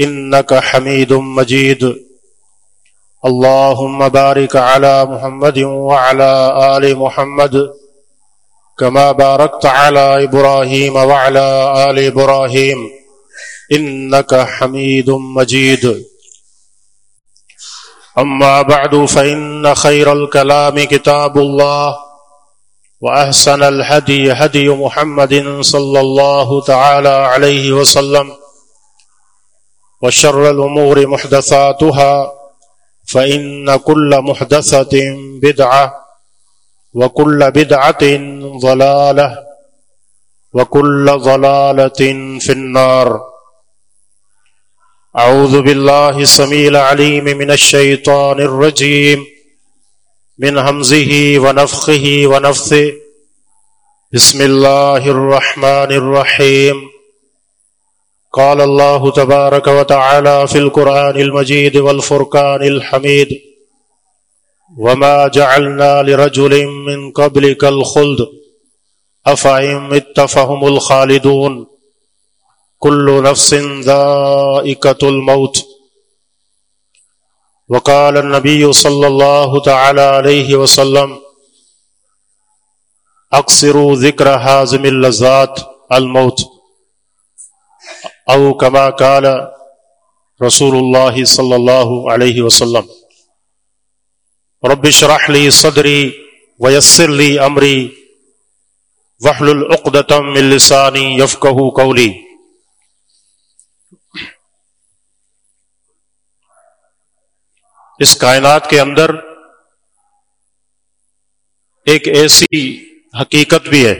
إنك حميد مجيد. اللهم بارك على محمد وعلى آل محمد كما باركت على إبراهيم وعلى آل إبراهيم. إنك حميد مجيد. أما بعد، فإن خير الكلام كتاب الله وأحسن الهدي هدي محمد صلى الله تعالى عليه وسلم. وشر الأمور محدثاتها فإن كل محدثة بدعة وكل بدعة ضلالة وكل ضلالة في النار. أعوذ بالله السميع العليم من الشيطان الرجيم. من همزه ونفخه ونفثه. بسم الله الرحمن الرحيم. قال الله تبارك وتعالى في القرآن المجيد والفرقان الحميد وما جعلنا لرجل من قبلك الخلد أفعم اتفهم الخالدون كل نفس ذائقة الموت وقال النبي صلى الله تعالى عليه وسلم أقصروا ذكر هازم اللذات الموت او کما قال رسول اللہ صلی اللہ علیہ وسلم، رب اشرح لي صدری ويسر لي امری واحلل عقدة من لسانی يفقهوا قولی اس کائنات کے اندر ایک ایسی حقیقت بھی ہے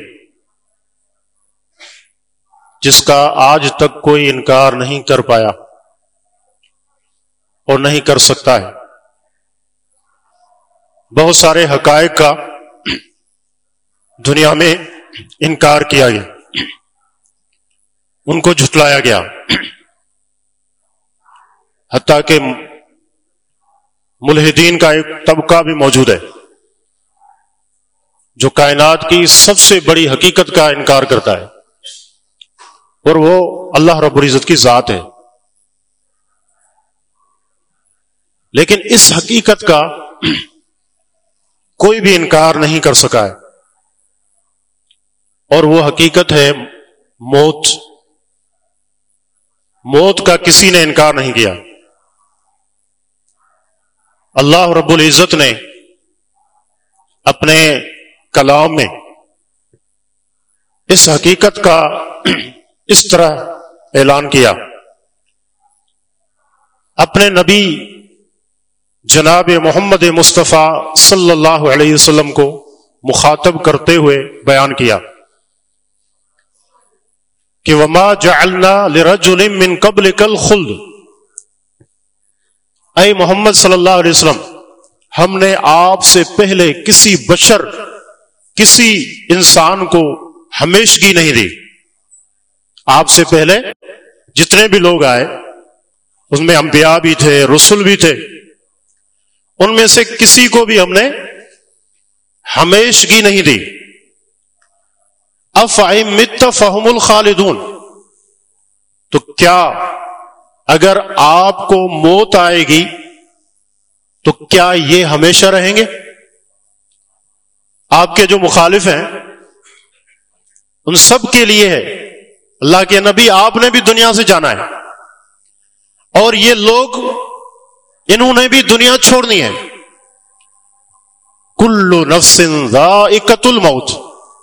جس کا آج تک کوئی انکار نہیں کر پایا اور نہیں کر سکتا ہے۔ بہت سارے حقائق کا دنیا میں انکار کیا گیا۔ ان کو جھٹلایا گیا۔ حتیٰ کہ ملحدین کا ایک طبقہ بھی موجود ہے جو کائنات کی سب سے بڑی حقیقت کا انکار کرتا ہے۔ اور وہ اللہ رب العزت کی ذات ہے۔ لیکن اس حقیقت کا کوئی بھی انکار نہیں کر سکا ہے۔ اور وہ حقیقت ہے موت۔ موت کا کسی نے انکار نہیں کیا۔ اللہ رب العزت نے اپنے کلام میں اس حقیقت کا اس طرح اعلان کیا۔ اپنے نبی جناب محمد مصطفیٰ صلی اللہ علیہ وسلم کو مخاطب کرتے ہوئے بیان کیا کہ وما جعلنا لرجل من قبل کل خلد اے محمد صلی اللہ علیہ وسلم، ہم نے آپ سے پہلے کسی بشر، کسی انسان کو ہمیشگی نہیں دی۔ آپ سے پہلے جتنے بھی لوگ آئے، اس میں انبیاء بھی تھے، رسول بھی تھے، ان میں سے کسی کو بھی ہم نے ہمیشگی نہیں دی۔ اف مت فہم الخالدون۔ تو کیا اگر آپ کو موت آئے گی، تو کیا یہ ہمیشہ رہیں گے؟ آپ کے جو مخالف ہیں، ان سب کے لیے ہے۔ اللہ کے نبی، آپ نے بھی دنیا سے جانا ہے۔ اور یہ لوگ، انہوں نے بھی دنیا چھوڑنی ہے۔ کلو نفس ذائقت الموت۔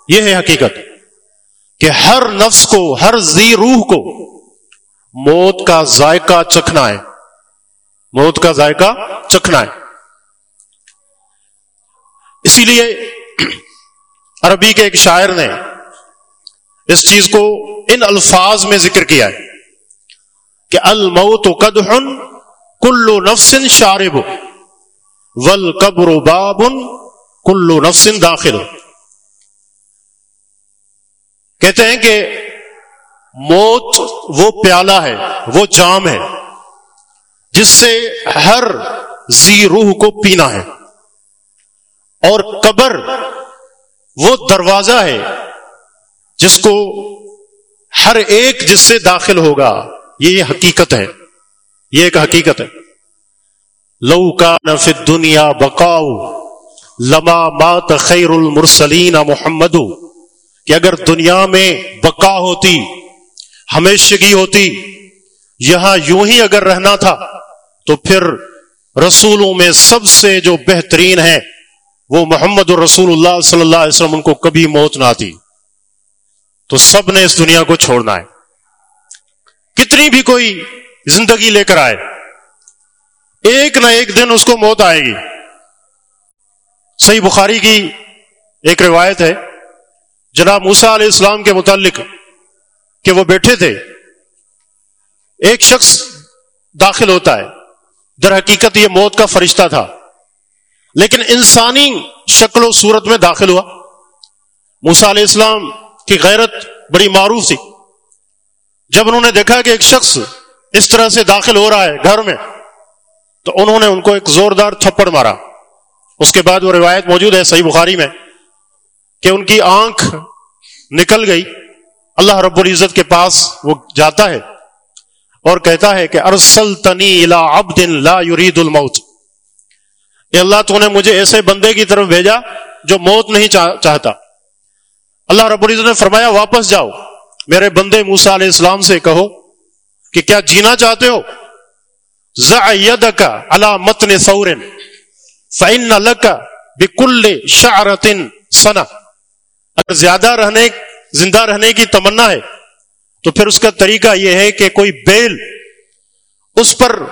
یہ ہے حقیقت کہ ہر نفس کو، ہر زی روح کو موت کا ذائقہ چکھنا ہے۔ موت کا ذائقہ چکھنا ہے۔ اسی لیے عربی کے ایک شاعر نے اس چیز کو ان الفاظ میں ذکر کیا ہے کہ الموت قدحن کلو نفسن شارب ول قبر بابن کلو نفسن داخل کہتے ہیں کہ موت وہ پیالہ ہے، وہ جام ہے، جس سے ہر زی روح کو پینا ہے اور قبر وہ دروازہ ہے جس کو ہر ایک جس سے داخل ہوگا، یہ حقیقت ہے۔ یہ ایک حقیقت ہے۔ لو کا نف دنیا بکاؤ لما مات خیر المرسلین محمد، کہ اگر دنیا میں بقا ہوتی، ہمیشگی ہوتی، یہاں یوں ہی اگر رہنا تھا، تو پھر رسولوں میں سب سے جو بہترین ہے، وہ محمد الرسول اللہ صلی اللہ علیہ وسلم، ان کو کبھی موت نہ آتی۔ تو سب نے اس دنیا کو چھوڑنا ہے۔ کتنی بھی کوئی زندگی لے کر آئے، ایک نہ ایک دن اس کو موت آئے گی۔ صحیح بخاری کی ایک روایت ہے، جناب موسا علیہ السلام کے متعلق کہ وہ بیٹھے تھے۔ ایک شخص داخل ہوتا ہے، در حقیقت یہ موت کا فرشتہ تھا۔ لیکن انسانی شکل و صورت میں داخل ہوا۔ موسا علیہ السلام کی غیرت بڑی معروف تھی۔ جب انہوں نے دیکھا کہ ایک شخص اس طرح سے داخل ہو رہا ہے گھر میں، تو انہوں نے ان کو ایک زوردار تھپڑ مارا۔ اس کے بعد وہ روایت موجود ہے صحیح بخاری میں کہ ان کی آنکھ نکل گئی۔ اللہ رب العزت کے پاس وہ جاتا ہے اور کہتا ہے کہ ارسل تنی اب دن لا یرید الموت۔ اے اللہ، تو نے مجھے ایسے بندے کی طرف بھیجا جو موت نہیں چاہتا۔ اللہ رب العزت نے فرمایا، واپس جاؤ۔ میرے بندے موسا علیہ السلام سے کہو کہ کیا جینا چاہتے ہو؟ زد کا اللہ متن سورن فعن کا بکل شارتن سنا اگر زیادہ رہنے، زندہ رہنے کی تمنا ہے، تو پھر اس کا طریقہ یہ ہے کہ کوئی بیل اس پر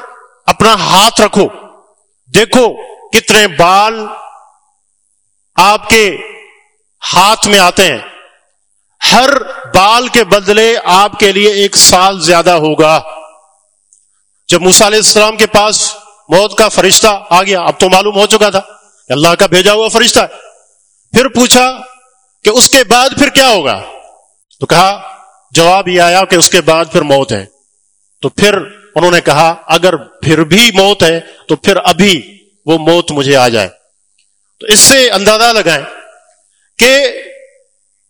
اپنا ہاتھ رکھو۔ دیکھو کتنے بال آپ کے ہاتھ میں آتے ہیں۔ ہر بال کے بدلے آپ کے لیے ایک سال زیادہ ہوگا۔ جب موسا علیہ السلام کے پاس موت کا فرشتہ آ گیا، اب تو معلوم ہو چکا تھا کہ اللہ کا بھیجا ہوا فرشتہ ہے۔ پھر پوچھا کہ اس کے بعد پھر کیا ہوگا؟ تو کہا، جواب یہ آیا کہ اس کے بعد پھر موت ہے۔ تو پھر انہوں نے کہا، اگر پھر بھی موت ہے تو پھر ابھی وہ موت مجھے آ جائے۔ تو اس سے اندازہ لگائیں کہ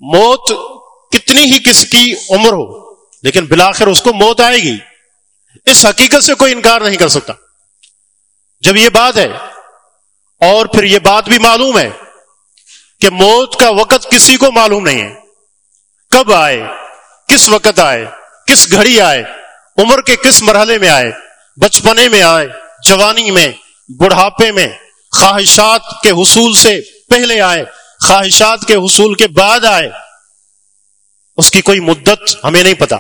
موت کتنی ہی کس کی عمر ہو، لیکن بلاخر اس کو موت آئے گی۔ اس حقیقت سے کوئی انکار نہیں کر سکتا۔ جب یہ بات ہے، اور پھر یہ بات بھی معلوم ہے کہ موت کا وقت کسی کو معلوم نہیں ہے۔ کب آئے، کس وقت آئے، کس گھڑی آئے، عمر کے کس مرحلے میں آئے، بچپنے میں آئے، جوانی میں، بڑھاپے میں، خواہشات کے حصول سے پہلے آئے خواہشات کے حصول کے بعد آئے، اس کی کوئی مدت ہمیں نہیں پتا۔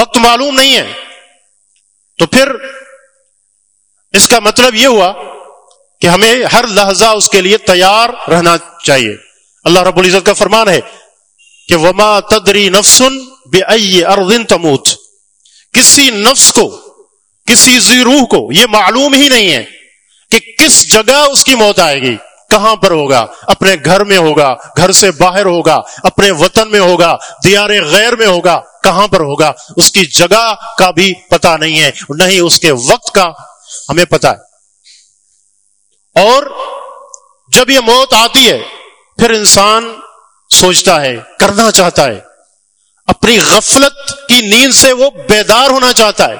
وقت معلوم نہیں ہے۔ تو پھر اس کا مطلب یہ ہوا کہ ہمیں ہر لہجہ اس کے لیے تیار رہنا چاہیے۔ اللہ رب العزت کا فرمان ہے کہ وما تدری نفسن بے اردن تموت۔ کسی نفس کو، کسی زیروح کو، یہ معلوم ہی نہیں ہے کہ کس جگہ اس کی موت آئے گی۔ کہاں پر ہوگا؟ اپنے گھر میں ہوگا، گھر سے باہر ہوگا، اپنے وطن میں ہوگا، دیار غیر میں ہوگا، کہاں پر ہوگا؟ اس کی جگہ کا بھی پتا نہیں ہے، نہیں اس کے وقت کا ہمیں پتا ہے۔ اور جب یہ موت آتی ہے، پھر انسان سوچتا ہے، کرنا چاہتا ہے۔ اپنی غفلت کی نیند سے وہ بیدار ہونا چاہتا ہے۔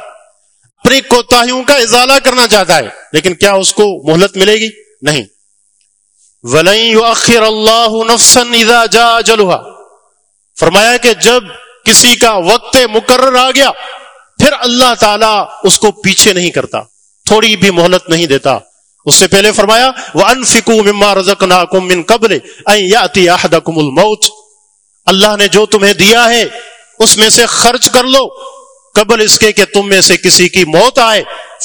اپنی کوتاہیوں کا ازالہ کرنا چاہتا ہے۔ لیکن کیا اس کو مہلت ملے گی؟ نہیں۔ ولی اللہ نفسن اذا جا جلوہ فرمایا کہ جب کسی کا وقت مقرر آ گیا، پھر اللہ تعالیٰ اس کو پیچھے نہیں کرتا، تھوڑی بھی مہلت نہیں دیتا۔ اس سے پہلے فرمایا وہ انفکو مما رزک ناکم من قبل احدکم الموت۔ اللہ نے جو تمہیں دیا ہے، اس میں سے خرچ کر لو۔ قبل اس کے کہ تم میں سے کسی کی موت آئے،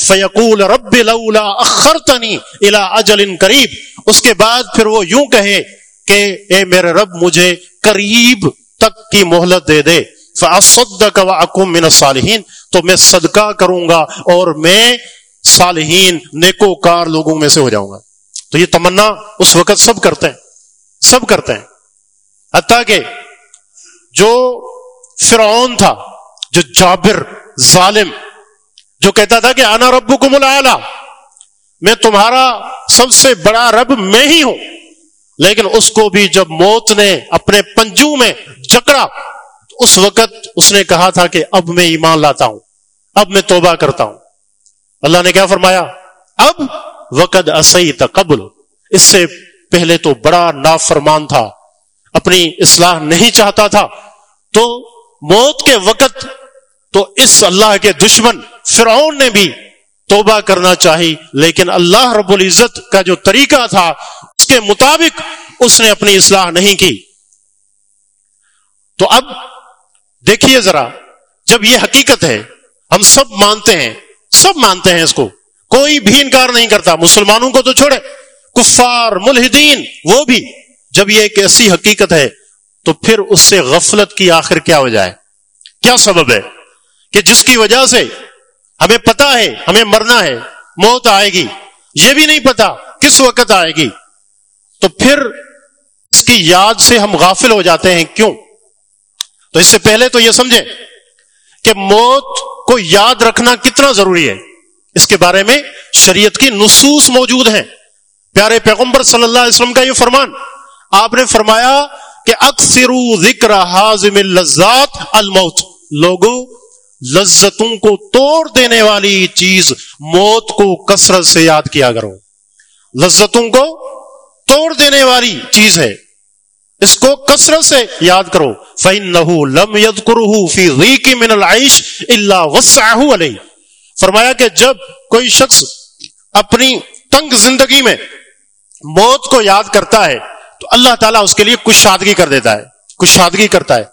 فیقول رب لولا اخرتنی الى اجل قریب۔ اس کے بعد پھر وہ یوں کہے کہ اے میرے رب، مجھے قریب تک کی مہلت دے دے۔ فَأَصَدَّقَ وَأَكُمْ مِنَ الصَّالِحِينَ۔ تو میں صدقہ کروں گا اور میں صالحین نیکو کار لوگوں میں سے ہو جاؤں گا تو یہ تمنا اس وقت سب کرتے ہیں، سب کرتے ہیں۔ حتیٰ کہ جو فرعون تھا جو جابر ظالم، جو کہتا تھا کہ آنا ربو کو ملا میں تمہارا سب سے بڑا رب میں ہی ہوں۔ لیکن اس کو بھی جب موت نے اپنے پنجو میں جکڑا، اس وقت اس نے کہا تھا کہ اب میں ایمان لاتا ہوں، اب میں توبہ کرتا ہوں۔ اللہ نے کیا فرمایا؟ اب وقت اسی تقبل اس سے پہلے تو بڑا نافرمان تھا، اپنی اصلاح نہیں چاہتا تھا۔ تو موت کے وقت تو اس اللہ کے دشمن فرعون نے بھی توبہ کرنا چاہی، لیکن اللہ رب العزت کا جو طریقہ تھا، اس کے مطابق اس نے اپنی اصلاح نہیں کی۔ تو اب دیکھیے ذرا، جب یہ حقیقت ہے، ہم سب مانتے ہیں، سب مانتے ہیں اس کو۔ کوئی بھی انکار نہیں کرتا، مسلمانوں کو تو چھوڑے، کفار، ملحدین، وہ بھی۔ جب یہ ایک ایسی حقیقت ہے تو پھر اس سے غفلت کی آخر کیا ہو جائے کیا سبب ہے؟ کہ جس کی وجہ سے ہمیں پتا ہے، ہمیں مرنا ہے، موت آئے گی، یہ بھی نہیں پتا کس وقت آئے گی۔ تو پھر اس کی یاد سے ہم غافل ہو جاتے ہیں، کیوں؟ تو اس سے پہلے تو یہ سمجھے کہ موت کو یاد رکھنا کتنا ضروری ہے۔ اس کے بارے میں شریعت کی نصوص موجود ہیں۔ پیارے پیغمبر صلی اللہ علیہ وسلم کا یہ فرمان، آپ نے فرمایا کہ اکثر ذکر حازم اللذات الموت۔ لوگوں، لذتوں کو توڑ دینے والی چیز موت کو کثرت سے یاد کیا کرو۔ لذتوں کو توڑ دینے والی چیز ہے۔ اس کو کثرت سے یاد کرو۔ فین لم ید فی ریکی من العیش اللہ وساح علیہ فرمایا کہ جب کوئی شخص اپنی تنگ زندگی میں موت کو یاد کرتا ہے تو اللہ تعالیٰ اس کے لیے کشادگی کر دیتا ہے کشادگی کرتا ہے۔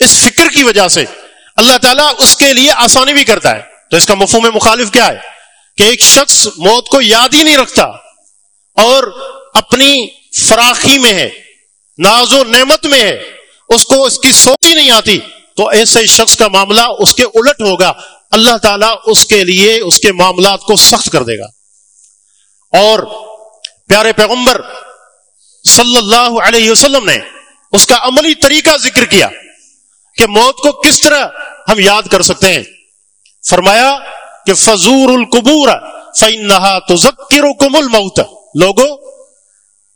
اس فکر کی وجہ سے اللہ تعالیٰ اس کے لیے آسانی بھی کرتا ہے۔ تو اس کا مفہوم مخالف کیا ہے؟ کہ ایک شخص موت کو یاد ہی نہیں رکھتا اور اپنی فراخی میں ہے، ناز و نعمت میں ہے، اس کو اس کی سوچ ہی نہیں آتی۔ تو ایسے شخص کا معاملہ اس کے الٹ ہوگا۔ اللہ تعالیٰ اس کے لیے، اس کے معاملات کو سخت کر دے گا۔ اور پیارے پیغمبر صلی اللہ علیہ وسلم نے اس کا عملی طریقہ ذکر کیا کہ موت کو کس طرح ہم یاد کر سکتے ہیں۔ فرمایا کہ فضور القبور فنحا تو ذکر کمل لوگو،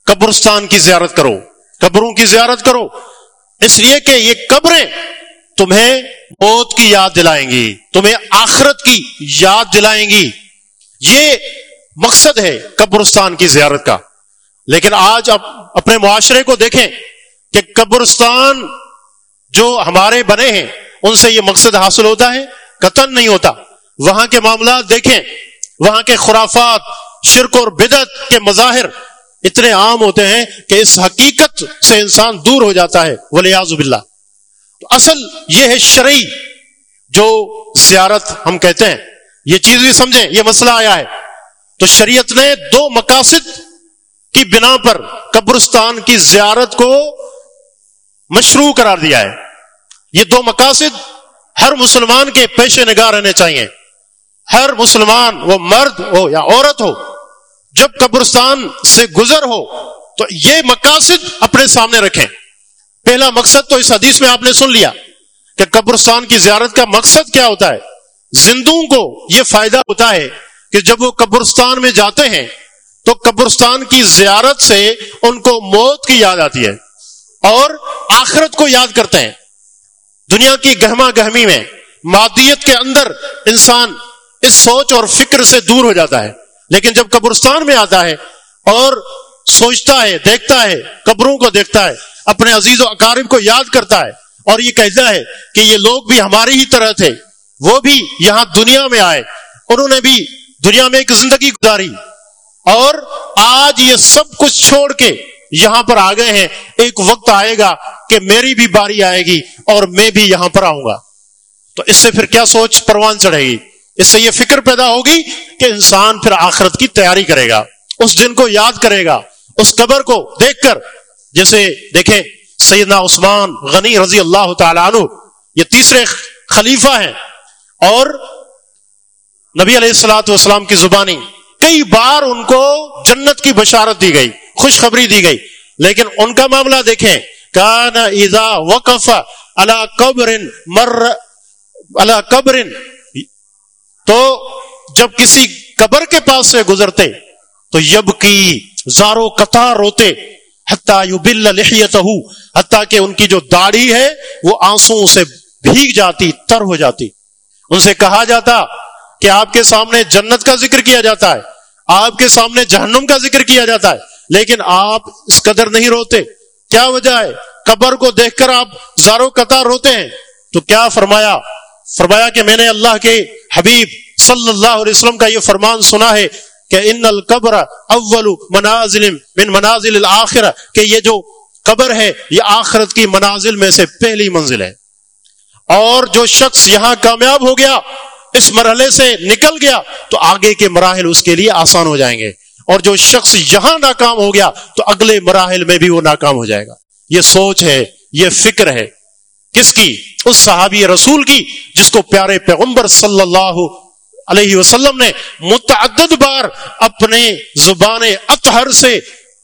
قبرستان کی زیارت کرو، قبروں کی زیارت کرو۔ اس لیے کہ یہ قبریں تمہیں موت کی یاد دلائیں گی، تمہیں آخرت کی یاد دلائیں گی۔ یہ مقصد ہے قبرستان کی زیارت کا۔ لیکن آج آپ اپنے معاشرے کو دیکھیں کہ قبرستان جو ہمارے بنے ہیں، ان سے یہ مقصد حاصل ہوتا ہے، قتل نہیں ہوتا۔ وہاں کے معاملات دیکھیں، وہاں کے خرافات، شرک اور بدت کے مظاہر اتنے عام ہوتے ہیں کہ اس حقیقت سے انسان دور ہو جاتا ہے۔ ولیاز باللہ۔ تو اصل یہ ہے شرعی جو زیارت ہم کہتے ہیں۔ یہ چیز بھی سمجھیں، یہ مسئلہ آیا ہے۔ تو شریعت نے دو مقاصد کی بنا پر قبرستان کی زیارت کو مشروع قرار دیا ہے۔ یہ دو مقاصد ہر مسلمان کے پیش نگاہ رہنے چاہیے۔ ہر مسلمان وہ مرد ہو یا عورت ہو، جب قبرستان سے گزر ہو، تو یہ مقاصد اپنے سامنے رکھیں۔ پہلا مقصد تو اس حدیث میں آپ نے سن لیا کہ قبرستان کی زیارت کا مقصد کیا ہوتا ہے۔ زندوں کو یہ فائدہ ہوتا ہے کہ جب وہ قبرستان میں جاتے ہیں تو قبرستان کی زیارت سے ان کو موت کی یاد آتی ہے اور آخرت کو یاد کرتے ہیں۔ دنیا کی گہما گہمی میں، مادیت کے اندر انسان اس سوچ اور فکر سے دور ہو جاتا ہے۔ لیکن جب قبرستان میں آتا ہے اور سوچتا ہے، دیکھتا ہے، قبروں کو دیکھتا ہے، اپنے عزیز و اقارب کو یاد کرتا ہے اور یہ کہتا ہے کہ یہ لوگ بھی ہماری ہی طرح تھے، وہ بھی یہاں دنیا میں آئے۔ انہوں نے بھی دنیا میں ایک زندگی گزاری۔ اور آج یہ سب کچھ چھوڑ کے یہاں پر آ گئے ہیں۔ ایک وقت آئے گا کہ میری بھی باری آئے گی اور میں بھی یہاں پر آؤں گا۔ تو اس سے پھر کیا سوچ پروان چڑھے گی؟ اس سے یہ فکر پیدا ہوگی کہ انسان پھر آخرت کی تیاری کرے گا۔ اس دن کو یاد کرے گا، اس قبر کو دیکھ کر، جیسے دیکھیں سیدنا عثمان غنی رضی اللہ تعالیٰ عنہ، یہ تیسرے خلیفہ ہیں۔ اور نبی علیہ السلاۃ والسلام کی زبانی کئی بار ان کو جنت کی بشارت دی گئی، خوشخبری دی گئی۔ لیکن ان کا معاملہ دیکھیں، کان ایزا وقف اللہ قبر مر اللہ قبر تو جب کسی قبر کے پاس سے گزرتے، تو یب کی زارو قطار روتے، حتیٰ یو بل حتیٰ کہ ان کی جو داڑھی ہے، وہ آنسو سے بھیگ جاتی، تر ہو جاتی۔ ان سے کہا جاتا کہ آپ کے سامنے جنت کا ذکر کیا جاتا ہے، آپ کے سامنے جہنم کا ذکر کیا جاتا ہے، لیکن آپ اس قدر نہیں روتے۔ کیا وجہ ہے؟ قبر کو دیکھ کر آپ زارو قطار روتے ہیں۔ تو کیا فرمایا؟ فرمایا کہ میں نے اللہ کے حبیب صلی اللہ علیہ وسلم کا یہ فرمان سنا ہے کہ ان القبر اول منازل من منازل الاخرہ، کہ یہ جو قبر ہے، یہ آخرت کی منازل میں سے پہلی منزل ہے۔ اور جو شخص یہاں کامیاب ہو گیا اس مرحلے سے نکل گیا تو آگے کے مراحل اس کے لیے آسان ہو جائیں گے۔ اور جو شخص یہاں ناکام ہو گیا تو اگلے مراحل میں بھی وہ ناکام ہو جائے گا۔ یہ سوچ ہے، یہ فکر ہے۔ کس کی؟ اس صحابی رسول کی، جس کو پیارے پیغمبر صلی اللہ علیہ وسلم نے متعدد بار اپنے زبان اطہر سے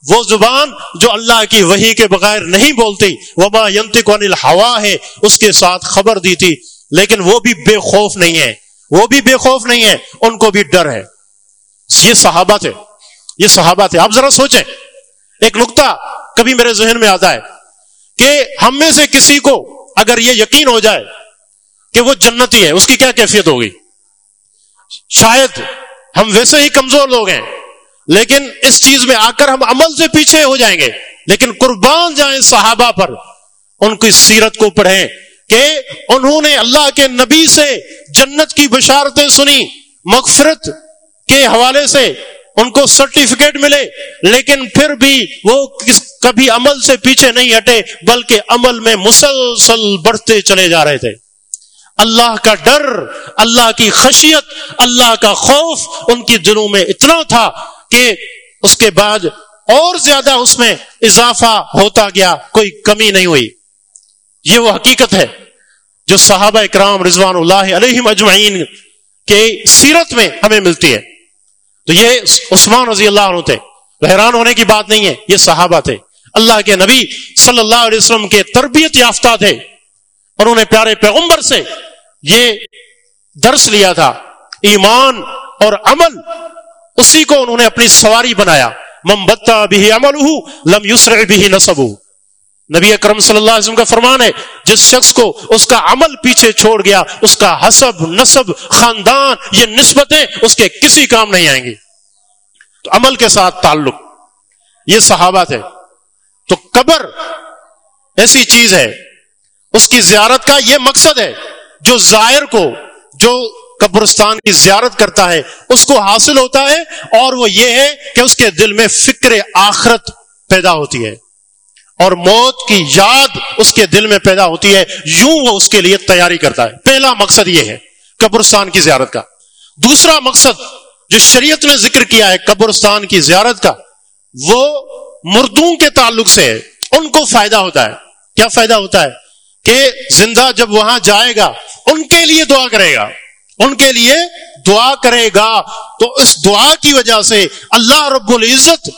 وہ زبان جو اللہ کی وہی کے بغیر نہیں بولتی وبا ینتق عن الحوا ہے، اس کے ساتھ خبر دی تھی۔ لیکن وہ بھی بے خوف نہیں ہے۔ وہ بھی بے خوف نہیں ہے، ان کو بھی ڈر ہے۔ یہ صحابہ تھے۔ یہ صحابہ تھے۔ آپ ذرا سوچیں۔ ایک نقطہ کبھی میرے ذہن میں آتا ہے کہ ہم میں سے کسی کو اگر یہ یقین ہو جائے کہ وہ جنتی ہے، اس کی کیا کیفیت ہوگی؟ شاید ہم ویسے ہی کمزور لوگ ہیں، لیکن اس چیز میں آ کر ہم عمل سے پیچھے ہو جائیں گے۔ لیکن قربان جائیں صحابہ پر، ان کی سیرت کو پڑھیں۔ کہ انہوں نے اللہ کے نبی سے جنت کی بشارتیں سنی، مغفرت کے حوالے سے ان کو سرٹیفکیٹ ملے، لیکن پھر بھی وہ کس کبھی عمل سے پیچھے نہیں ہٹے، بلکہ عمل میں مسلسل بڑھتے چلے جا رہے تھے۔ اللہ کا ڈر، اللہ کی خشیت، اللہ کا خوف ان کی دلوں میں اتنا تھا کہ اس کے بعد اور زیادہ اس میں اضافہ ہوتا گیا، کوئی کمی نہیں ہوئی۔ یہ وہ حقیقت ہے۔ جو صحابہ اکرام رضوان اللہ علیہ مجمعین کے سیرت میں ہمیں ملتی ہے۔ تو یہ عثمان رضی اللہ عنہ تھے۔ حیران ہونے کی بات نہیں ہے، یہ صحابہ تھے۔ اللہ کے نبی صلی اللہ علیہ وسلم کے تربیت یافتہ تھے۔ انہوں نے پیارے پیغمبر سے یہ درس لیا تھا۔ ایمان اور عمل، اسی کو انہوں نے اپنی سواری بنایا۔ ممبتا بھی عمل لم یسر بھی نصب نبی اکرم صلی اللہ علیہ وسلم کا فرمان ہے، جس شخص کو اس کا عمل پیچھے چھوڑ گیا، اس کا حسب، نصب، خاندان، یہ نسبتیں اس کے کسی کام نہیں آئیں گی۔ تو عمل کے ساتھ تعلق، یہ صحابہ تھے۔ تو قبر ایسی چیز ہے، اس کی زیارت کا یہ مقصد ہے، جو زائر کو، جو قبرستان کی زیارت کرتا ہے، اس کو حاصل ہوتا ہے اور وہ یہ ہے کہ اس کے دل میں فکر آخرت پیدا ہوتی ہے۔ اور موت کی یاد اس کے دل میں پیدا ہوتی ہے، یوں وہ اس کے لیے تیاری کرتا ہے۔ پہلا مقصد یہ ہے، قبرستان کی زیارت کا۔ دوسرا مقصد جو شریعت نے ذکر کیا ہے، قبرستان کی زیارت کا۔ وہ مردوں کے تعلق سے ہے۔ ان کو فائدہ ہوتا ہے۔ کیا فائدہ ہوتا ہے؟ کہ زندہ جب وہاں جائے گا، ان کے لیے دعا کرے گا۔ ان کے لیے دعا کرے گا۔ تو اس دعا کی وجہ سے اللہ رب العزت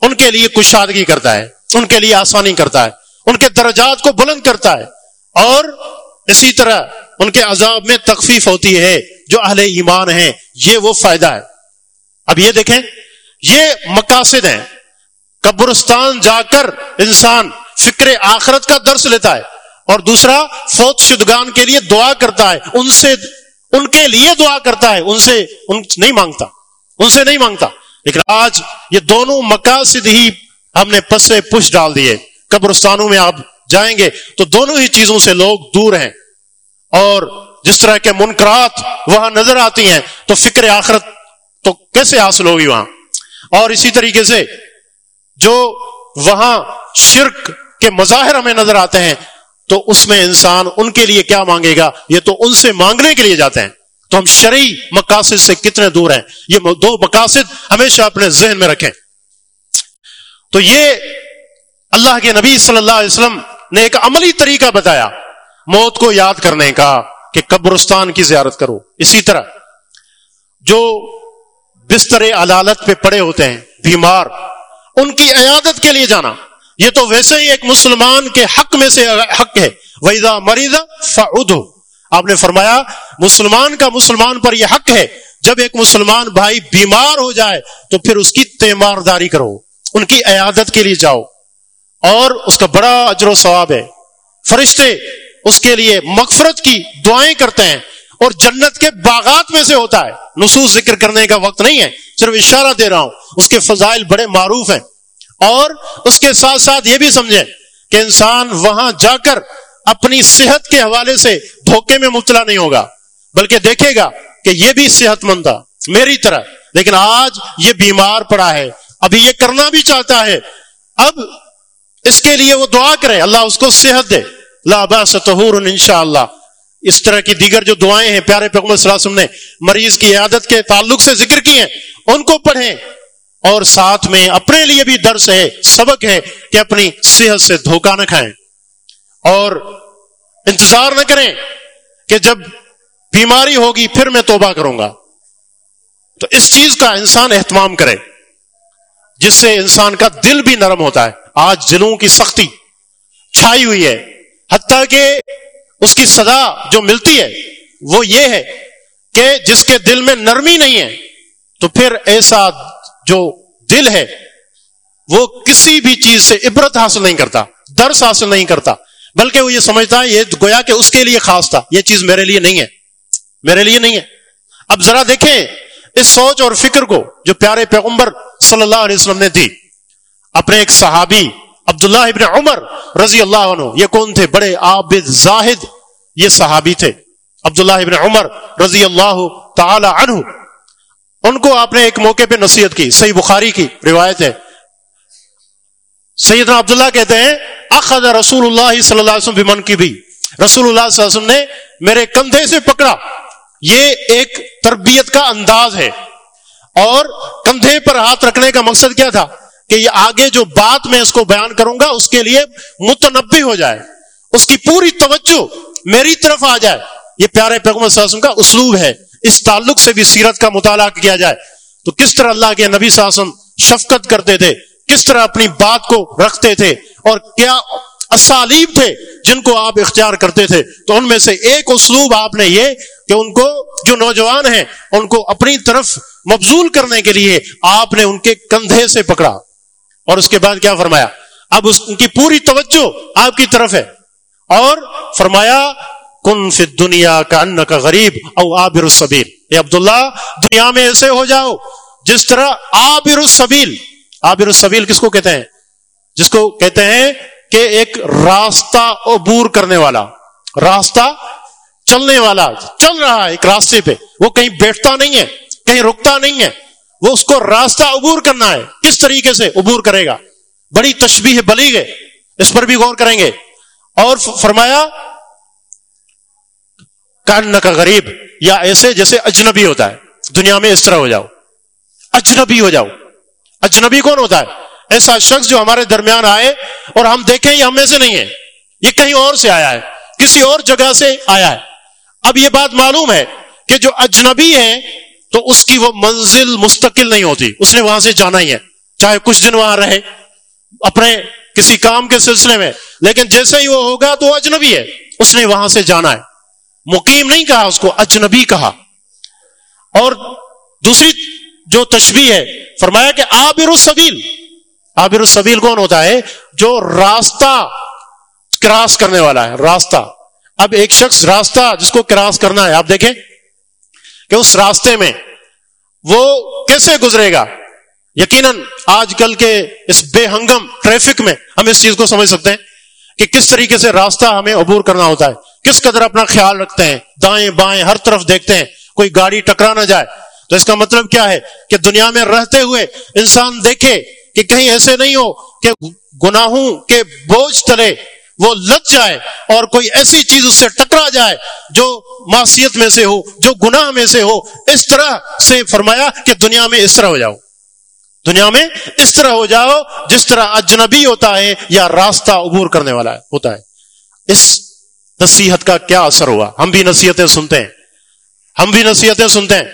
ان کے لیے کشادگی کرتا ہے۔ ان کے لیے آسانی کرتا ہے، ان کے درجات کو بلند کرتا ہے۔ اور اسی طرح ان کے عذاب میں تخفیف ہوتی ہے، جو اہل ایمان ہیں، یہ وہ فائدہ ہے۔ اب یہ دیکھیں، یہ مقاصد ہیں۔ قبرستان جا کر انسان فکر آخرت کا درس لیتا ہے، اور دوسرا، فوت شدگان کے لیے دعا کرتا ہے۔ ان سے، ان کے لیے دعا کرتا ہے۔ ان سے، ان نہیں مانگتا۔ ان سے نہیں مانگتا۔ لیکن آج یہ دونوں مقاصد ہی ہم نے پسے پش ڈال دیے، قبرستانوں میں آپ جائیں گے تو دونوں ہی چیزوں سے لوگ دور ہیں۔ اور جس طرح کے منکرات وہاں نظر آتی ہیں، تو فکر آخرت تو کیسے حاصل ہوگی وہاں؟ اور اسی طریقے سے جو وہاں شرک کے مظاہر ہمیں نظر آتے ہیں، تو اس میں انسان ان کے لیے کیا مانگے گا؟ یہ تو ان سے مانگنے کے لیے جاتے ہیں۔ تو ہم شرعی مقاصد سے کتنے دور ہیں؟ یہ دو مقاصد ہمیشہ اپنے ذہن میں رکھیں۔ تو یہ اللہ کے نبی صلی اللہ علیہ وسلم نے ایک عملی طریقہ بتایا موت کو یاد کرنے کا کہ قبرستان کی زیارت کرو۔ اسی طرح جو بستر عدالت پہ پڑے ہوتے ہیں، بیمار، ان کی عیادت کے لیے جانا، یہ تو ویسے ہی ایک مسلمان کے حق میں سے حق ہے۔ ویزا مریض فعود آپ نے فرمایا، مسلمان کا مسلمان پر یہ حق ہے۔ جب ایک مسلمان بھائی بیمار ہو جائے، تو پھر اس کی تیمارداری کرو۔ ان کی عیادت کے لیے جاؤ۔ اور اس کا بڑا اجر و ثواب ہے۔ فرشتے اس کے لیے مغفرت کی دعائیں کرتے ہیں اور جنت کے باغات میں سے ہوتا ہے۔ نصوص ذکر کرنے کا وقت نہیں ہے، صرف اشارہ دے رہا ہوں۔ اس کے فضائل بڑے معروف ہیں۔ اور اس کے ساتھ ساتھ یہ بھی سمجھیں کہ انسان وہاں جا کر اپنی صحت کے حوالے سے دھوکے میں مبتلا نہیں ہوگا، بلکہ دیکھے گا کہ یہ بھی صحت مند تھا، میری طرح۔ لیکن آج یہ بیمار پڑا ہے۔ ابھی یہ کرنا بھی چاہتا ہے۔ اب اس کے لیے وہ دعا کرے، اللہ اس کو صحت دے۔ ان شاء اللہ اس طرح کی دیگر جو دعائیں ہیں، پیارے پیغمبر صلی اللہ علیہ وسلم نے مریض کی عادت کے تعلق سے ذکر کی ہیں، ان کو پڑھیں۔ اور ساتھ میں اپنے لیے بھی درس ہے، سبق ہے کہ اپنی صحت سے دھوکہ نہ کھائیں۔ اور انتظار نہ کریں کہ جب بیماری ہوگی پھر میں توبہ کروں گا۔ تو اس چیز کا انسان اہتمام کرے۔ جس سے انسان کا دل بھی نرم ہوتا ہے۔ آج دلوں کی سختی چھائی ہوئی ہے۔ حتیٰ کہ اس کی سزا جو ملتی ہے، وہ یہ ہے کہ جس کے دل میں نرمی نہیں ہے، تو پھر ایسا جو دل ہے، وہ کسی بھی چیز سے عبرت حاصل نہیں کرتا، درس حاصل نہیں کرتا۔ بلکہ وہ یہ سمجھتا ہے، یہ گویا کہ اس کے لیے خاص تھا۔ یہ چیز میرے لیے نہیں ہے۔ میرے لیے نہیں ہے۔ اب ذرا دیکھیں اس سوچ اور فکر کو، جو پیارے پیغمبر صلی اللہ علیہ وسلم نے دی۔ اپنے ایک صحابی، عبداللہ ابن عمر رضی اللہ عنہ، یہ کون تھے؟ بڑے عابد زاہد یہ صحابی تھے۔ عبداللہ ابن عمر رضی اللہ تعالی عنہ۔ ان کو آپ نے ایک موقع پہ نصیحت کی، صحیح بخاری کی روایت ہے۔ سیدنا عبداللہ کہتے ہیں، اخذ رسول اللہ صلی اللہ علیہ وسلم بمن کی بھی۔ رسول اللہ صلی اللہ علیہ وسلم نے میرے کندھے سے پکڑا۔ یہ ایک تربیت کا انداز ہے۔ اور کندھے پر ہاتھ رکھنے کا مقصد کیا تھا کہ یہ آگے جو بات میں اس کو بیان کروں گا، اس کے لیے متنبی ہو جائے۔ اس کی پوری توجہ میری طرف آ جائے۔ یہ پیارے پیغمبر صلی اللہ علیہ وسلم کا اسلوب ہے۔ اس تعلق سے بھی سیرت کا مطالعہ کیا جائے۔ تو کس طرح اللہ کے نبی صلی اللہ علیہ وسلم شفقت کرتے تھے؟ کس طرح اپنی بات کو رکھتے تھے؟ اور کیا اسالیب تھے جن کو آپ اختیار کرتے تھے تو ان میں سے ایک اسلوب آپ نے یہ کہ ان کو جو نوجوان ہیں ان کو اپنی طرف مبزول کرنے کے لیے آپ نے ان کے کندھے سے پکڑا اور اس کے بعد کیا فرمایا؟ اب اس ان کی پوری توجہ آپ کی طرف ہے اور فرمایا، کن فی دنیا کا ان کا غریب او آبر السبیل۔ یہ عبداللہ، دنیا میں ایسے ہو جاؤ جس طرح آبر السبیل۔ آبر السبیل کس کو کہتے ہیں؟ جس کو کہتے ہیں کہ ایک راستہ عبور کرنے والا، راستہ چلنے والا چل رہا ہے ایک راستے پہ۔ وہ کہیں بیٹھتا نہیں ہے، کہیں رکتا نہیں ہے۔ وہ اس کو راستہ عبور کرنا ہے، کس طریقے سے عبور کرے گا؟ بڑی تشبیح بلی گئے اس پر بھی غور کریں گے۔ اور فرمایا کان کا غریب، یا ایسے جیسے اجنبی ہوتا ہے۔ دنیا میں اس طرح ہو جاؤ۔ اجنبی ہو جاؤ۔ اجنبی کون ہوتا ہے؟ ایسا شخص جو ہمارے درمیان آئے اور ہم دیکھیں یہ ہم میں سے نہیں ہے، یہ کہیں اور سے آیا ہے، کسی اور جگہ سے آیا ہے۔ اب یہ بات معلوم ہے کہ جو اجنبی ہے تو اس کی وہ منزل مستقل نہیں ہوتی، اس نے وہاں سے جانا ہی ہے۔ چاہے کچھ دن وہاں رہے، اپنے کسی کام کے سلسلے میں، لیکن جیسے ہی وہ ہوگا تو وہ اجنبی ہے۔ اس نے وہاں سے جانا ہے۔ مقیم نہیں کہا، اس کو اجنبی کہا۔ اور دوسری جو تشبیح ہے، فرمایا کہ آبر السبیل آبر السبیل کون ہوتا ہے؟ جو راستہ کراس کرنے والا ہے، راستہ۔ اب ایک شخص راستہ جس کو کراس کرنا ہے، آپ دیکھیں کہ اس راستے میں وہ کیسے گزرے گا؟ یقیناً آج کل کے اس بے ہنگم ٹریفک میں ہم اس چیز کو سمجھ سکتے ہیں کہ کس طریقے سے راستہ ہمیں عبور کرنا ہوتا ہے۔ کس قدر اپنا خیال رکھتے ہیں، دائیں بائیں ہر طرف دیکھتے ہیں، کوئی گاڑی ٹکرا نہ جائے۔ تو اس کا مطلب کیا ہے؟ کہ دنیا میں رہتے ہوئے انسان دیکھے کہ کہیں ایسے نہیں ہو کہ گناہوں کے بوجھ تلے وہ لگ جائے اور کوئی ایسی چیز اس سے ٹکرا جائے جو معصیت میں سے ہو، جو گناہ میں سے ہو۔ اس طرح سے فرمایا کہ دنیا میں اس طرح ہو جاؤ۔ دنیا میں اس طرح ہو جاؤ جس طرح اجنبی ہوتا ہے یا راستہ عبور کرنے والا ہوتا ہے۔ اس نصیحت کا کیا اثر ہوا؟ ہم بھی نصیحتیں سنتے ہیں۔ ہم بھی نصیحتیں سنتے ہیں۔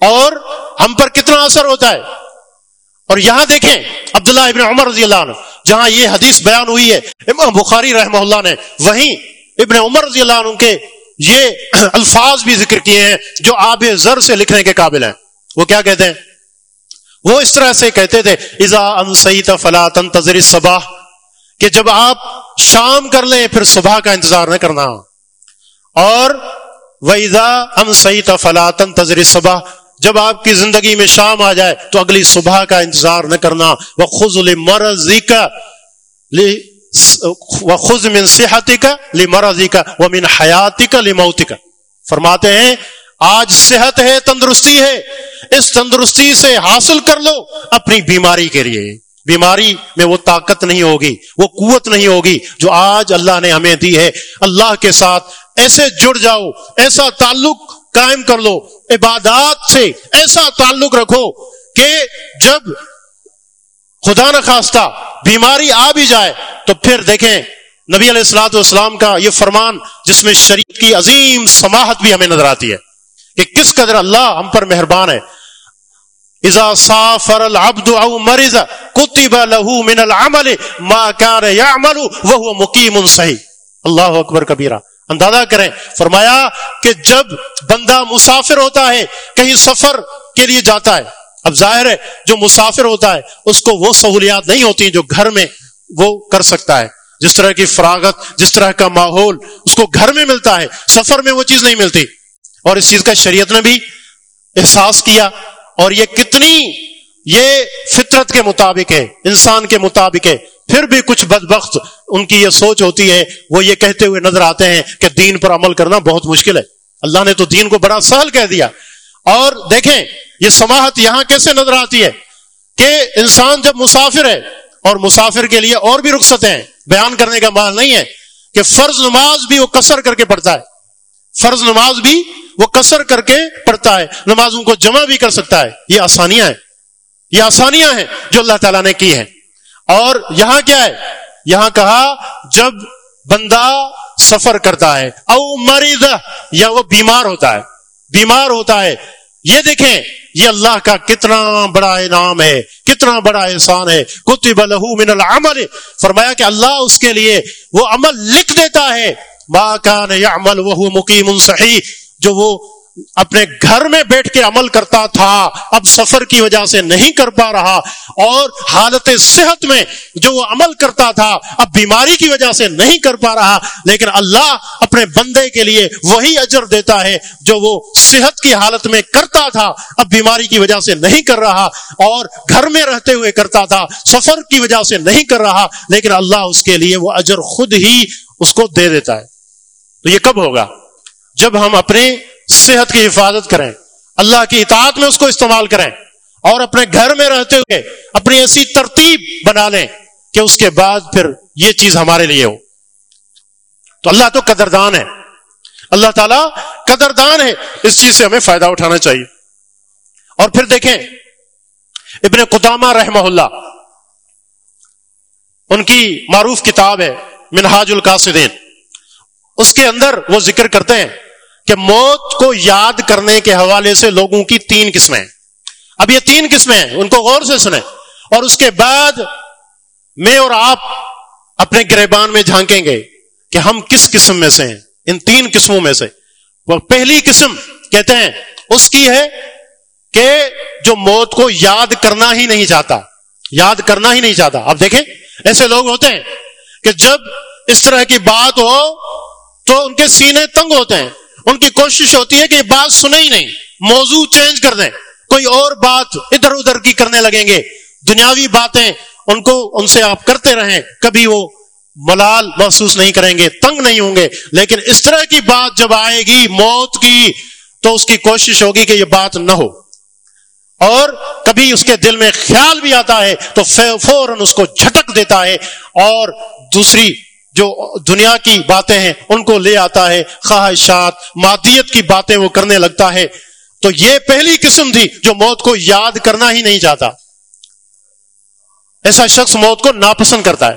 اور ہم پر کتنا اثر ہوتا ہے؟ اور یہاں دیکھیں عبداللہ ابن عمر رضی اللہ عنہ، جہاں یہ حدیث بیان ہوئی ہے، امام بخاری رحمہ اللہ نے وہیں ابن عمر رضی اللہ عنہ کے یہ الفاظ بھی ذکر کیے ہیں جو آب زر سے لکھنے کے قابل ہیں۔ وہ کیا کہتے ہیں؟ وہ اس طرح سے کہتے تھے ازا ان سعید فلا تنتظر صبح کہ جب آپ شام کر لیں، پھر صبح کا انتظار نہ کرنا۔ اور ویزا ان سعید فلا تنتظر صبح جب آپ کی زندگی میں شام آ جائے تو اگلی صبح کا انتظار نہ کرنا۔ وہ خزل مرضی کا وہ خز من صحتی کا لی مرضی کا وہ من حیاتی کا لی موتی کا فرماتے ہیں، آج صحت ہے، تندرستی ہے۔ اس تندرستی سے حاصل کر لو اپنی بیماری کے لیے۔ بیماری میں وہ طاقت نہیں ہوگی، وہ قوت نہیں ہوگی جو آج اللہ نے ہمیں دی ہے۔ اللہ کے ساتھ ایسے جڑ جاؤ، ایسا تعلق قائم کر لو عبادات سے ایسا تعلق رکھو کہ جب خدا نخواستہ بیماری آ بھی جائے تو پھر دیکھیں نبی علیہ السلاۃ والسلام کا یہ فرمان جس میں شریف کی عظیم سماحت بھی ہمیں نظر آتی ہے کہ کس قدر اللہ ہم پر مہربان ہے۔ اذا سافر العبد او مرض كتب له من العمل ما كان يعمل وهو مقيم صحيح اللہ اکبر کبیرہ۔ اندازہ کریں۔ فرمایا کہ جب بندہ مسافر ہوتا ہے، کہیں سفر کے لیے جاتا ہے، اب ظاہر ہے جو مسافر ہوتا ہے، اس کو وہ سہولیات نہیں ہوتی جو گھر میں وہ کر سکتا ہے۔ جس طرح کی فراغت، جس طرح کا ماحول، اس کو گھر میں ملتا ہے، سفر میں وہ چیز نہیں ملتی۔ اور اس چیز کا شریعت نے بھی احساس کیا۔ اور یہ کتنی، یہ فطرت کے مطابق ہے، انسان کے مطابق ہے۔ پھر بھی کچھ بدبخت ان کی یہ سوچ ہوتی ہے، وہ یہ کہتے ہوئے نظر آتے ہیں کہ دین پر عمل کرنا بہت مشکل ہے۔ اللہ نے تو دین کو بڑا سہل کہہ دیا۔ اور دیکھیں، یہ سماحت یہاں کیسے نظر آتی ہے؟ کہ انسان جب مسافر ہے اور مسافر کے لیے اور بھی رخصت ہیں بیان کرنے کا مال نہیں ہے کہ فرض نماز بھی وہ کثر کر کے پڑھتا ہے۔ فرض نماز بھی وہ کثر کر کے پڑھتا ہے۔ نمازوں کو جمع بھی کر سکتا ہے۔ یہ آسانیاں ہیں۔ یہ آسانیاں ہیں جو اللہ تعالیٰ نے کی ہیں۔ اور یہاں کیا ہے؟ یہاں کہا، جب بندہ سفر کرتا ہے، او مریض یا وہ بیمار ہوتا ہے، بیمار ہوتا ہے، یہ دیکھیں، یہ اللہ کا کتنا بڑا انعام ہے، کتنا بڑا احسان ہے، کتب له من العمل۔ فرمایا کہ اللہ اس کے لیے وہ عمل لکھ دیتا ہے۔ ما کان يعمل وهو مقيم صحیح، جو وہ اپنے گھر میں بیٹھ کے عمل کرتا تھا، اب سفر کی وجہ سے نہیں کر پا رہا۔ اور حالت صحت میں جو وہ عمل کرتا تھا، اب بیماری کی وجہ سے نہیں کر پا رہا۔ لیکن اللہ اپنے بندے کے لیے وہی اجر دیتا ہے جو وہ صحت کی حالت میں کرتا تھا۔ اب بیماری کی وجہ سے نہیں کر رہا اور گھر میں رہتے ہوئے کرتا تھا۔ سفر کی وجہ سے نہیں کر رہا، لیکن اللہ اس کے لیے وہ اجر خود ہی اس کو دے دیتا ہے۔ تو یہ کب ہوگا؟ جب ہم اپنے صحت کی حفاظت کریں، اللہ کی اطاعت میں اس کو استعمال کریں اور اپنے گھر میں رہتے ہوئے اپنی ایسی ترتیب بنا لیں کہ اس کے بعد پھر یہ چیز ہمارے لیے ہو۔ تو اللہ تو قدردان ہے۔ اللہ تعالیٰ قدردان ہے۔ اس چیز سے ہمیں فائدہ اٹھانا چاہیے۔ اور پھر دیکھیں، ابن قدامہ رحمہ اللہ، ان کی معروف کتاب ہے منہاج القاصدین۔ اس کے اندر وہ ذکر کرتے ہیں۔ کہ موت کو یاد کرنے کے حوالے سے لوگوں کی تین قسمیں۔ اب یہ تین قسمیں ہیں، ان کو غور سے سنیں۔ اور اس کے بعد میں اور آپ اپنے گریبان میں جھانکیں گے کہ ہم کس قسم میں سے ہیں۔ ان تین قسموں میں سے۔ وہ پہلی قسم کہتے ہیں، اس کی ہے کہ جو موت کو یاد کرنا ہی نہیں چاہتا۔ یاد کرنا ہی نہیں چاہتا۔ اب دیکھیں، ایسے لوگ ہوتے ہیں کہ جب اس طرح کی بات ہو تو ان کے سینے تنگ ہوتے ہیں۔ ان کی کوشش ہوتی ہے کہ یہ بات سنے ہی نہیں، موضوع چینج کر دیں۔ کوئی اور بات ادھر ادھر کی کرنے لگیں گے۔ دنیاوی باتیں ان کو، ان سے آپ کرتے رہیں۔ کبھی وہ ملال محسوس نہیں کریں گے، تنگ نہیں ہوں گے۔ لیکن اس طرح کی بات جب آئے گی موت کی، تو اس کی کوشش ہوگی کہ یہ بات نہ ہو۔ اور کبھی اس کے دل میں خیال بھی آتا ہے، تو فوراً اس کو جھٹک دیتا ہے۔ اور دوسری جو دنیا کی باتیں ہیں، ان کو لے آتا ہے، خواہشات، مادیت کی باتیں وہ کرنے لگتا ہے۔ تو یہ پہلی قسم تھی جو موت کو یاد کرنا ہی نہیں چاہتا۔ ایسا شخص موت کو ناپسند کرتا ہے۔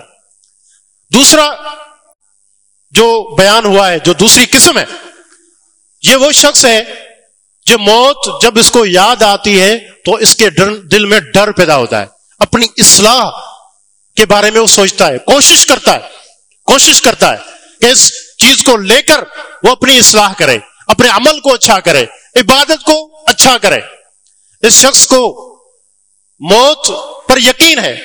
دوسرا جو بیان ہوا ہے، جو دوسری قسم ہے، یہ وہ شخص ہے جو موت جب اس کو یاد آتی ہے تو اس کے دل میں ڈر پیدا ہوتا ہے۔ اپنی اصلاح کے بارے میں وہ سوچتا ہے، کوشش کرتا ہے۔ کوشش کرتا ہے کہ اس چیز کو لے کر وہ اپنی اصلاح کرے، اپنے عمل کو اچھا کرے، عبادت کو اچھا کرے۔ اس شخص کو موت پر یقین ہے۔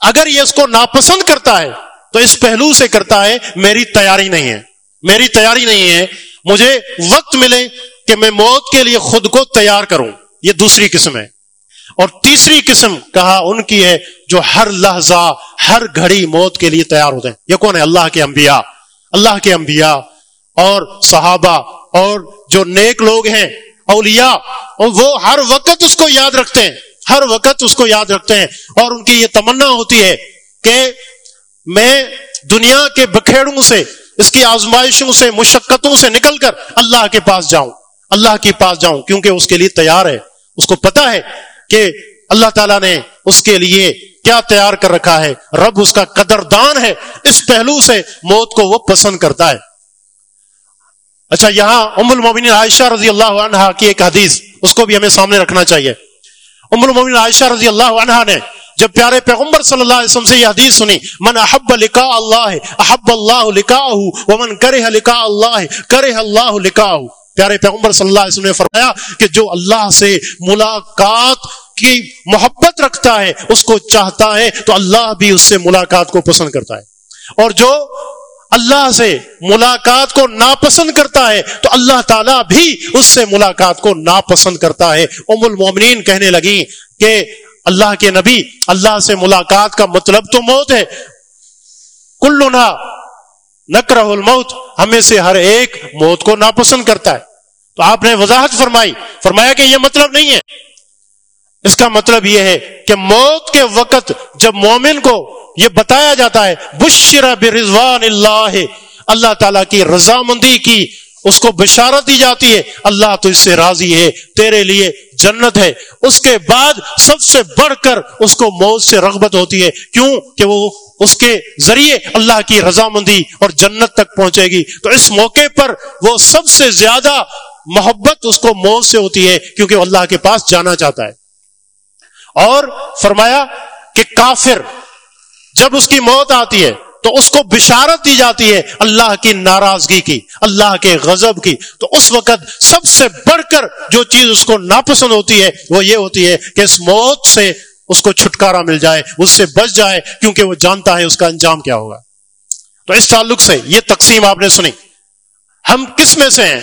اگر یہ اس کو ناپسند کرتا ہے، تو اس پہلو سے کرتا ہے، میری تیاری نہیں ہے۔ میری تیاری نہیں ہے۔ مجھے وقت ملے کہ میں موت کے لیے خود کو تیار کروں۔ یہ دوسری قسم ہے۔ اور تیسری قسم کہا ان کی ہے جو ہر لحظہ، ہر گھڑی موت کے لیے تیار ہوتے ہیں۔ یہ کون ہے؟ اللہ کے انبیاء۔ اللہ کے انبیاء اور صحابہ اور جو نیک لوگ ہیں، اولیاء، اور وہ ہر وقت اس کو یاد رکھتے ہیں۔ ہر وقت اس کو یاد رکھتے ہیں۔ اور ان کی یہ تمنا ہوتی ہے کہ میں دنیا کے بکھیڑوں سے، اس کی آزمائشوں سے، مشقتوں سے نکل کر اللہ کے پاس جاؤں۔ اللہ کے پاس جاؤں کیونکہ اس کے لیے تیار ہے۔ اس کو پتا ہے کہ اللہ تعالیٰ نے اس کے لیے کیا تیار کر رکھا ہے؟ رب اس کا قدردان ہے، اس پہلو سے موت کو وہ پسند کرتا ہے۔ اچھا یہاں ام المومن عائشہ رضی اللہ عنہ کی ایک حدیث، اس کو بھی ہمیں سامنے رکھنا چاہیے۔ ام المومن عائشہ رضی اللہ عنہ نے جب پیارے پیغمبر صلی اللہ علیہ وسلم سے یہ حدیث سنی، من احب لکا اللہ احب اللہ لکاہ ومن کرہ لکا اللہ کرہ اللہ لکاہ پیارے پیغمبر صلی اللہ علیہ وسلم نے فرمایا کہ جو اللہ سے ملاقات کی محبت رکھتا ہے، اس کو چاہتا ہے تو اللہ بھی اس سے ملاقات کو پسند کرتا ہے۔ اور جو اللہ سے ملاقات کو ناپسند کرتا ہے تو اللہ تعالیٰ بھی اس سے ملاقات کو ناپسند کرتا ہے۔ ام المومنین کہنے لگی کہ اللہ کے نبی، اللہ سے ملاقات کا مطلب تو موت ہے۔ کلنا نکرہ الموت، ہمیں سے ہر ایک موت کو ناپسند کرتا ہے۔ تو آپ نے وضاحت فرمائی، فرمایا کہ یہ مطلب نہیں ہے۔ اس کا مطلب یہ ہے کہ موت کے وقت جب مومن کو یہ بتایا جاتا ہے، بشرا برضوان اللہ اللہ تعالیٰ کی رضامندی کی اس کو بشارت دی جاتی ہے، اللہ تو اس سے راضی ہے، تیرے لیے جنت ہے۔ اس کے بعد سب سے بڑھ کر اس کو موت سے رغبت ہوتی ہے۔ کیوں؟ کہ وہ اس کے ذریعے اللہ کی رضامندی اور جنت تک پہنچے گی۔ تو اس موقع پر وہ سب سے زیادہ محبت اس کو موت سے ہوتی ہے، کیونکہ وہ اللہ کے پاس جانا چاہتا ہے۔ اور فرمایا کہ کافر جب اس کی موت آتی ہے تو اس کو بشارت دی جاتی ہے اللہ کی ناراضگی کی، اللہ کے غضب کی۔ تو اس وقت سب سے بڑھ کر جو چیز اس کو ناپسند ہوتی ہے وہ یہ ہوتی ہے کہ اس موت سے اس کو چھٹکارا مل جائے، اس سے بچ جائے، کیونکہ وہ جانتا ہے اس کا انجام کیا ہوگا۔ تو اس تعلق سے یہ تقسیم آپ نے سنی۔ ہم کس میں سے ہیں؟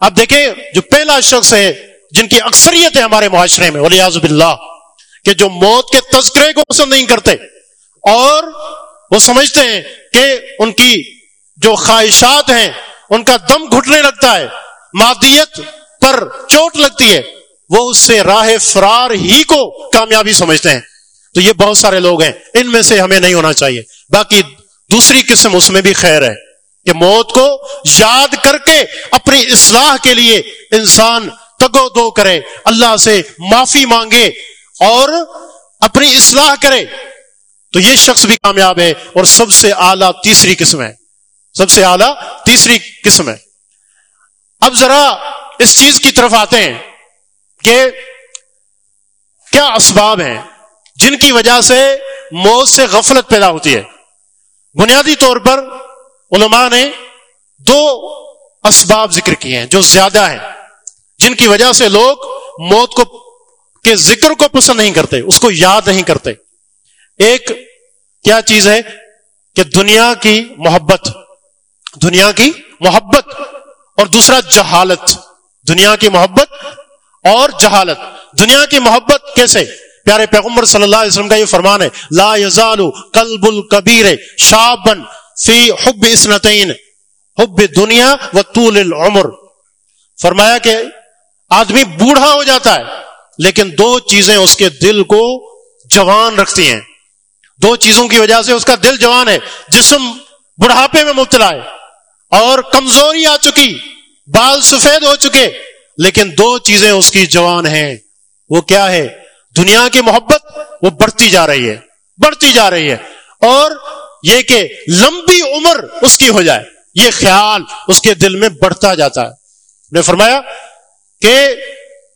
آپ دیکھیں، جو پہلا شخص ہے جن کی اکثریت ہے ہمارے معاشرے میں ولیاز باللہ۔ کہ جو موت کے تذکرے کو پسند نہیں کرتے اور وہ سمجھتے ہیں کہ ان کی جو خواہشات ہیں، ان کا دم گھٹنے لگتا ہے، مادیت پر چوٹ لگتی ہے، وہ اس سے راہ فرار ہی کو کامیابی سمجھتے ہیں۔ تو یہ بہت سارے لوگ ہیں، ان میں سے ہمیں نہیں ہونا چاہیے۔ باقی دوسری قسم اس میں بھی خیر ہے کہ موت کو یاد کر کے اپنی اصلاح کے لیے انسان تگو دو کرے، اللہ سے معافی مانگے اور اپنی اصلاح کرے، تو یہ شخص بھی کامیاب ہے اور سب سے اعلیٰ تیسری قسم ہے۔ سب سے اعلیٰ تیسری قسم ہے۔ اب ذرا اس چیز کی طرف آتے ہیں کہ کیا اسباب ہیں جن کی وجہ سے موت سے غفلت پیدا ہوتی ہے۔ بنیادی طور پر علماء نے دو اسباب ذکر کیے ہیں جو زیادہ ہیں، جن کی وجہ سے لوگ موت کو کے ذکر کو پسند نہیں کرتے، اس کو یاد نہیں کرتے۔ ایک کیا چیز ہے کہ دنیا کی محبت، دنیا کی محبت اور دوسرا جہالت۔ دنیا کی محبت اور جہالت۔ دنیا کی محبت کیسے؟ پیارے پیغمبر صلی اللہ علیہ وسلم کا یہ فرمان ہے، لا یزال قلب الکبیر شابن فی حب اسنتین حب دنیا و طول العمر۔ فرمایا کہ آدمی بوڑھا ہو جاتا ہے۔ لیکن دو چیزیں اس کے دل کو جوان رکھتی ہیں۔ دو چیزوں کی وجہ سے اس کا دل جوان ہے۔ جسم بڑھاپے میں مبتلا ہے اور کمزوری آ چکی، بال سفید ہو چکے۔ لیکن دو چیزیں اس کی جوان ہیں۔ وہ کیا ہے؟ دنیا کی محبت وہ بڑھتی جا رہی ہے، بڑھتی جا رہی ہے۔ اور یہ کہ لمبی عمر اس کی ہو جائے، یہ خیال اس کے دل میں بڑھتا جاتا ہے۔ نے فرمایا کہ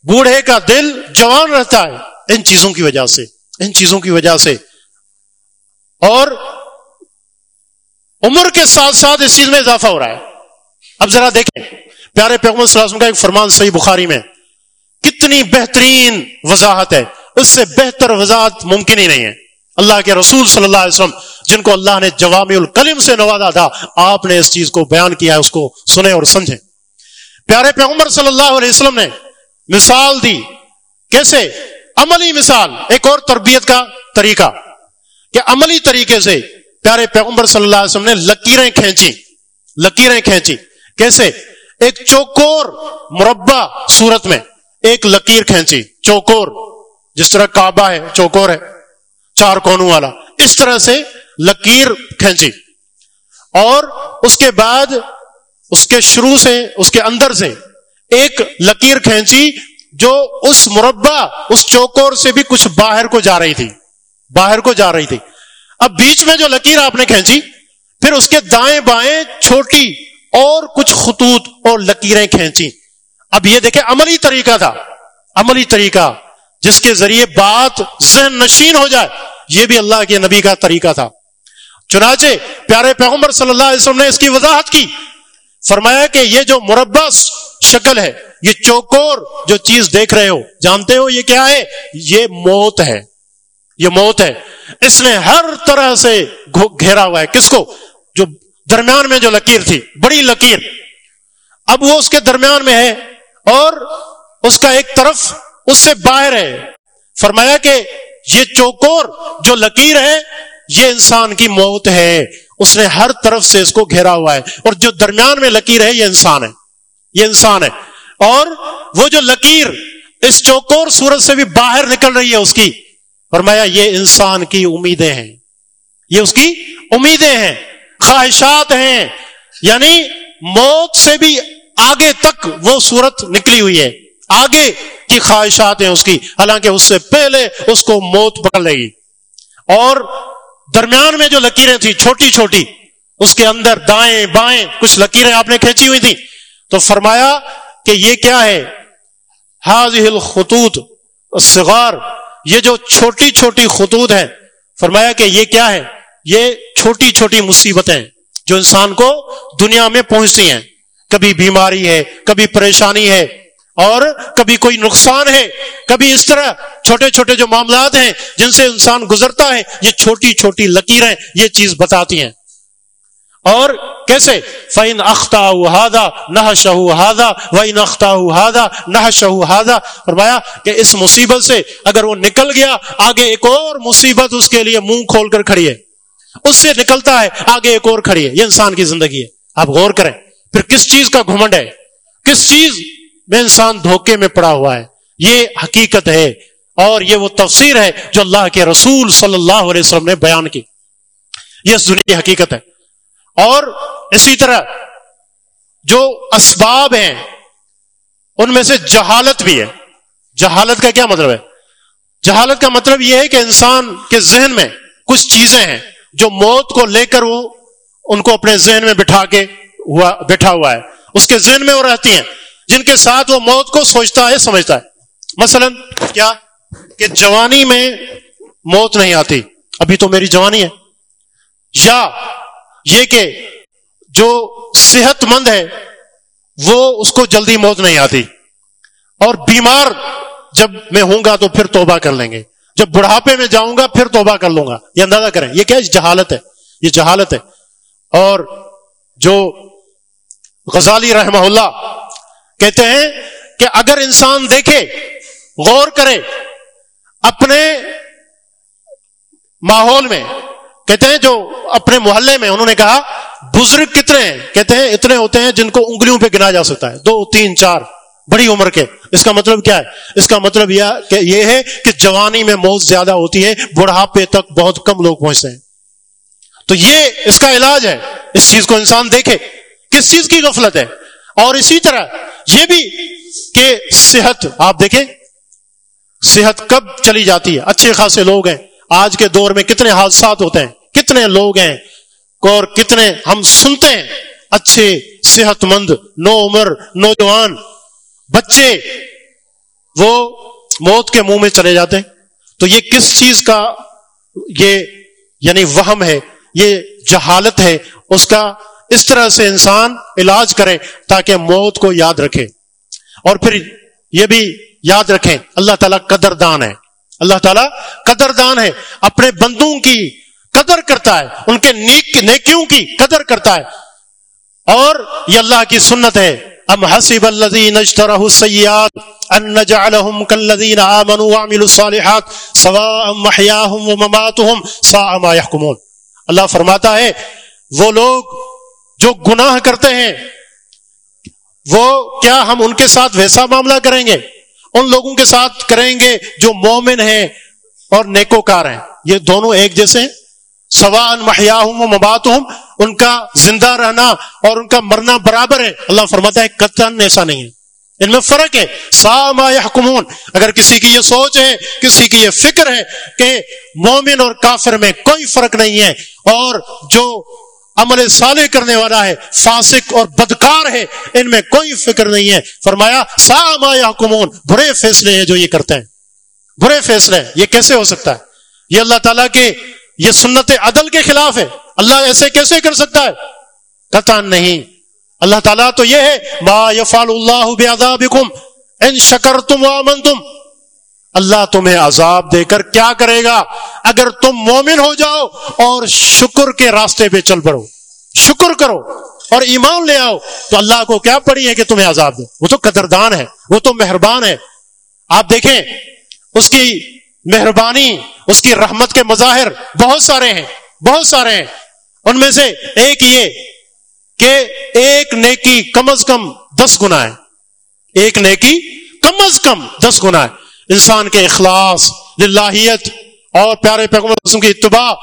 بوڑھے کا دل جوان رہتا ہے ان چیزوں کی وجہ سے، ان چیزوں کی وجہ سے۔ اور عمر کے ساتھ ساتھ اس چیز میں اضافہ ہو رہا ہے۔ اب ذرا دیکھیں، پیارے پیغمبر صلی اللہ علیہ وسلم کا ایک فرمان صحیح بخاری میں، کتنی بہترین وضاحت ہے۔ اس سے بہتر وضاحت ممکن ہی نہیں ہے۔ اللہ کے رسول صلی اللہ علیہ وسلم، جن کو اللہ نے جوام الکلم سے نوازا تھا، آپ نے اس چیز کو بیان کیا ہے اس کو سنے اور سمجھے پیارے پیغمبر صلی اللہ علیہ وسلم نے مثال دی۔ کیسے؟ عملی مثال، ایک اور تربیت کا طریقہ۔ کہ عملی طریقے سے پیارے پیغمبر صلی اللہ علیہ وسلم نے لکیریں کھینچی لکیریں کھینچی کیسے؟ ایک چوکور مربع صورت میں ایک لکیر کھینچی چوکور، جس طرح کعبہ ہے، چوکور ہے، چار کونوں والا۔ اس طرح سے لکیر کھینچی اور اس کے بعد، اس کے شروع سے، اس کے اندر سے ایک لکیر کھینچی جو اس مربع، اس چوکور سے بھی کچھ باہر کو جا رہی تھی، باہر کو جا رہی تھی۔ اب بیچ میں جو لکیر آپ نے کھینچی، پھر اس کے دائیں بائیں چھوٹی اور کچھ خطوط اور لکیریں کھینچی۔ اب یہ دیکھیں، عملی طریقہ تھا۔ عملی طریقہ، جس کے ذریعے بات ذہن نشین ہو جائے۔ یہ بھی اللہ کے نبی کا طریقہ تھا۔ چنانچہ پیارے پیغمبر صلی اللہ علیہ وسلم نے اس کی وضاحت کی۔ فرمایا کہ یہ جو مربع شکل ہے۔ یہ چوکور جو چیز دیکھ رہے ہو، جانتے ہو یہ کیا ہے؟ یہ موت ہے۔ یہ موت ہے۔ اس نے ہر طرح سے گھیرا ہوا ہے۔ کس کو؟ جو درمیان میں جو لکیر تھی۔ بڑی لکیر۔ اب وہ اس کے درمیان میں ہے اور اس کا ایک طرف اس سے باہر ہے۔ فرمایا کہ یہ چوکور جو لکیر ہے، یہ انسان کی موت ہے۔ اس نے ہر طرف سے اس کو گھیرا ہوا ہے۔ اور جو درمیان میں لکیر ہے، یہ انسان ہے۔ یہ انسان ہے۔ اور وہ جو لکیر اس چوکور سورج سے بھی باہر نکل رہی ہے اس کی، فرمایا یہ انسان کی امیدیں ہیں۔ یہ اس کی امیدیں ہیں، خواہشات ہیں۔ یعنی موت سے بھی آگے تک وہ صورت نکلی ہوئی ہے۔ آگے کی خواہشات ہیں اس کی، حالانکہ اس سے پہلے اس کو موت پکڑ لے گی۔ اور درمیان میں جو لکیریں تھیں، چھوٹی چھوٹی، اس کے اندر دائیں بائیں کچھ لکیریں آپ نے کھینچی ہوئی تھی تو فرمایا کہ یہ کیا ہے؟ حاض الخطوط، الصغار، یہ جو چھوٹی چھوٹی خطوط ہے فرمایا کہ یہ کیا ہے؟ یہ چھوٹی چھوٹی مصیبتیں جو انسان کو دنیا میں پہنچتی ہیں۔ کبھی بیماری ہے، کبھی پریشانی ہے، اور کبھی کوئی نقصان ہے۔ کبھی اس طرح چھوٹے چھوٹے جو معاملات ہیں جن سے انسان گزرتا ہے، یہ چھوٹی چھوٹی لکیریں یہ چیز بتاتی ہیں۔ اور کیسے؟ فعین اختہ ہادا نہ شہ ہادا وئی نختہ ہادا نہ شہ ہادا فرمایا کہ اس مصیبت سے اگر وہ نکل گیا، آگے ایک اور مصیبت اس کے لیے منہ کھول کر کھڑی ہے۔ اس سے نکلتا ہے، آگے ایک اور کھڑی ہے۔ یہ انسان کی زندگی ہے۔ آپ غور کریں، پھر کس چیز کا گھمنڈ ہے؟ کس چیز میں انسان دھوکے میں پڑا ہوا ہے؟ یہ حقیقت ہے۔ اور یہ وہ تفسیر ہے جو اللہ کے رسول صلی اللہ علیہ وسلم نے بیان کی۔ یہ اس دنیا کی حقیقت ہے۔ اور اسی طرح جو اسباب ہیں، ان میں سے جہالت بھی ہے۔ جہالت کا کیا مطلب ہے؟ جہالت کا مطلب یہ ہے کہ انسان کے ذہن میں کچھ چیزیں ہیں جو موت کو لے کر وہ ان کو اپنے ذہن میں بٹھا کے ہوا بیٹھا ہوا ہے۔ اس کے ذہن میں وہ رہتی ہیں، جن کے ساتھ وہ موت کو سوچتا ہے، سمجھتا ہے۔ مثلا کیا کہ جوانی میں موت نہیں آتی؟ ابھی تو میری جوانی ہے۔ یا یہ کہ جو صحت مند ہے، وہ اس کو جلدی موت نہیں آتی۔ اور بیمار جب میں ہوں گا تو پھر توبہ کر لیں گے۔ جب بڑھاپے میں جاؤں گا پھر توبہ کر لوں گا۔ یہ اندازہ کریں۔ یہ کیا جہالت ہے۔ یہ جہالت ہے۔ اور جو غزالی رحمہ اللہ کہتے ہیں کہ اگر انسان دیکھے، غور کرے، اپنے ماحول میں کہتے ہیں جو اپنے محلے میں انہوں نے کہا، بزرگ کتنے ہیں؟ کہتے ہیں، اتنے ہوتے ہیں جن کو انگلیوں پہ گنا جا سکتا ہے۔ دو، تین، چار، بڑی عمر کے۔ اس کا مطلب کیا ہے؟ اس کا مطلب یہ کہ یہ ہے کہ جوانی میں موت زیادہ ہوتی ہے، بڑھاپے تک بہت کم لوگ پہنچتے ہیں۔ تو یہ اس کا علاج ہے۔ اس چیز کو انسان دیکھے۔ کس چیز کی غفلت ہے؟ اور اسی طرح یہ بھی کہ صحت، آپ دیکھیں، صحت کب چلی جاتی ہے؟ اچھے خاصے لوگ ہیں۔ آج کے دور میں کتنے حادثات ہوتے ہیں۔ کتنے لوگ ہیں اور کتنے ہم سنتے ہیں اچھے صحت مند نو عمر، نوجوان بچے وہ موت کے منہ میں چلے جاتے ہیں۔ تو یہ کس چیز کا یہ یعنی وہم ہے، یہ جہالت ہے، اس کا اس طرح سے انسان علاج کرے تاکہ موت کو یاد رکھے۔ اور پھر یہ بھی یاد رکھیں، اللہ تعالیٰ قدردان ہے۔ اللہ تعالیٰ قدردان ہے، اپنے بندوں کی قدر کرتا ہے، ان کے نیک نیکیوں کی قدر کرتا ہے۔ اور یہ اللہ کی سنت ہے۔ ام حسب الذين اشتروا السيئات ان نجعلهم كالذين امنوا وعملوا الصالحات سواء محياهم ومماتهم ساء ما يحكمون اللہ فرماتا ہے، وہ لوگ جو گناہ کرتے ہیں، وہ کیا ہم ان کے ساتھ ویسا معاملہ کریں گے؟ ان لوگوں کے ساتھ کریں گے جو مومن ہیں اور نیکوکار ہیں۔ یہ دونوں ایک جیسے ہیں؟ سوان محیا ہوں مبات ہوں ان کا زندہ رہنا اور ان کا مرنا برابر ہے۔ اللہ فرماتا ہے قطن ایسا نہیں ہے۔ ان میں فرق ہے۔ سا ما یحکمون، اگر کسی کی یہ سوچ ہے، کسی کی یہ فکر ہے کہ مومن اور کافر میں کوئی فرق نہیں ہے اور جو عمل صالح کرنے والا ہے، فاسق اور بدکار ہے، ان میں کوئی فکر نہیں ہے۔ فرمایا سا ما یحکمون، برے فیصلے ہیں جو یہ کرتے ہیں۔ برے فیصلے یہ کیسے ہو سکتا ہے؟ یہ اللہ تعالیٰ کے یہ سنت عدل کے خلاف ہے۔ اللہ ایسے کیسے کر سکتا ہے؟ قطع نہیں۔ اللہ تعالیٰ تو یہ ہے، ما یفعل اللہ ان شکر تم ومن تم اللہ تمہیں عذاب دے کر کیا کرے گا؟ اگر تم مومن ہو جاؤ اور شکر کے راستے پہ چل پڑو۔ شکر کرو اور ایمان لے آؤ۔ تو اللہ کو کیا پڑی ہے کہ تمہیں عذاب دے؟ وہ تو قدردان ہے، وہ تو مہربان ہے۔ آپ دیکھیں، اس کی مہربانی، اس کی رحمت کے مظاہر بہت سارے ہیں، بہت سارے ہیں۔ ان میں سے ایک یہ کہ ایک نیکی کم از کم دس گنا ہے۔ ایک نیکی کم از کم دس گنا ہے۔ انسان کے اخلاص، للہیت اور پیارے پیغمبر کی اتباع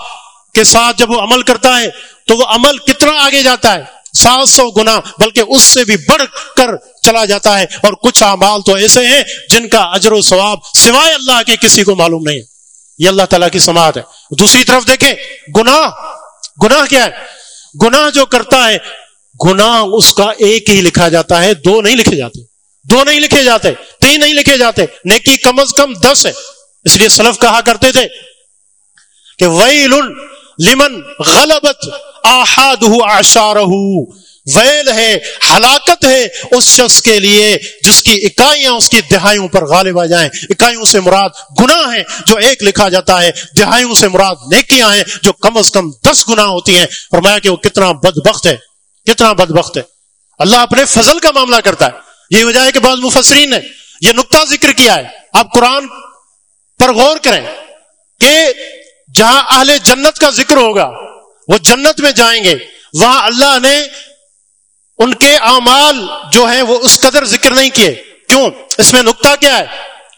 کے ساتھ جب وہ عمل کرتا ہے تو وہ عمل کتنا آگے جاتا ہے؟ سات سو گنا بلکہ اس سے بھی بڑھ کر چلا جاتا ہے اور کچھ اعمال تو ایسے ہیں جن کا اجر و ثواب سوائے اللہ کے کسی کو معلوم نہیں۔ یہ اللہ تعالیٰ کی سماعت ہے۔ دوسری طرف دیکھیں، گناہ گناہ کیا ہے؟ گناہ جو کرتا ہے، گناہ اس کا ایک ہی لکھا جاتا ہے، دو نہیں لکھے جاتے۔ دو نہیں لکھے جاتے، تین نہیں لکھے جاتے۔ نیکی کم از کم دس ہے۔ اس لیے سلف کہا کرتے تھے کہ ویل لمن غلبت آحاد آشار ویل ہے، ہلاکت ہے اس شخص کے لیے جس کی اکائیاں اس کی دہائیوں پر غالب آ جائیں۔ اکائیوں سے مراد گناہ ہے جو ایک لکھا جاتا ہے، دہائیوں سے مراد نیکیاں ہیں جو کم از کم دس گناہ ہوتی ہیں۔ فرمایا کہ وہ کتنا بدبخت ہے، کتنا بدبخت ہے۔ اللہ اپنے فضل کا معاملہ کرتا ہے۔ یہ وجہ ہے کہ بعض مفسرین نے یہ نقطہ ذکر کیا ہے۔ آپ قرآن پر غور کریں کہ جہاں اہل جنت کا ذکر ہوگا وہ جنت میں جائیں گے۔ وہاں اللہ نے ان کے اعمال جو ہیں وہ اس قدر ذکر نہیں کیے۔ کیوں؟ اس میں نقطہ کیا ہے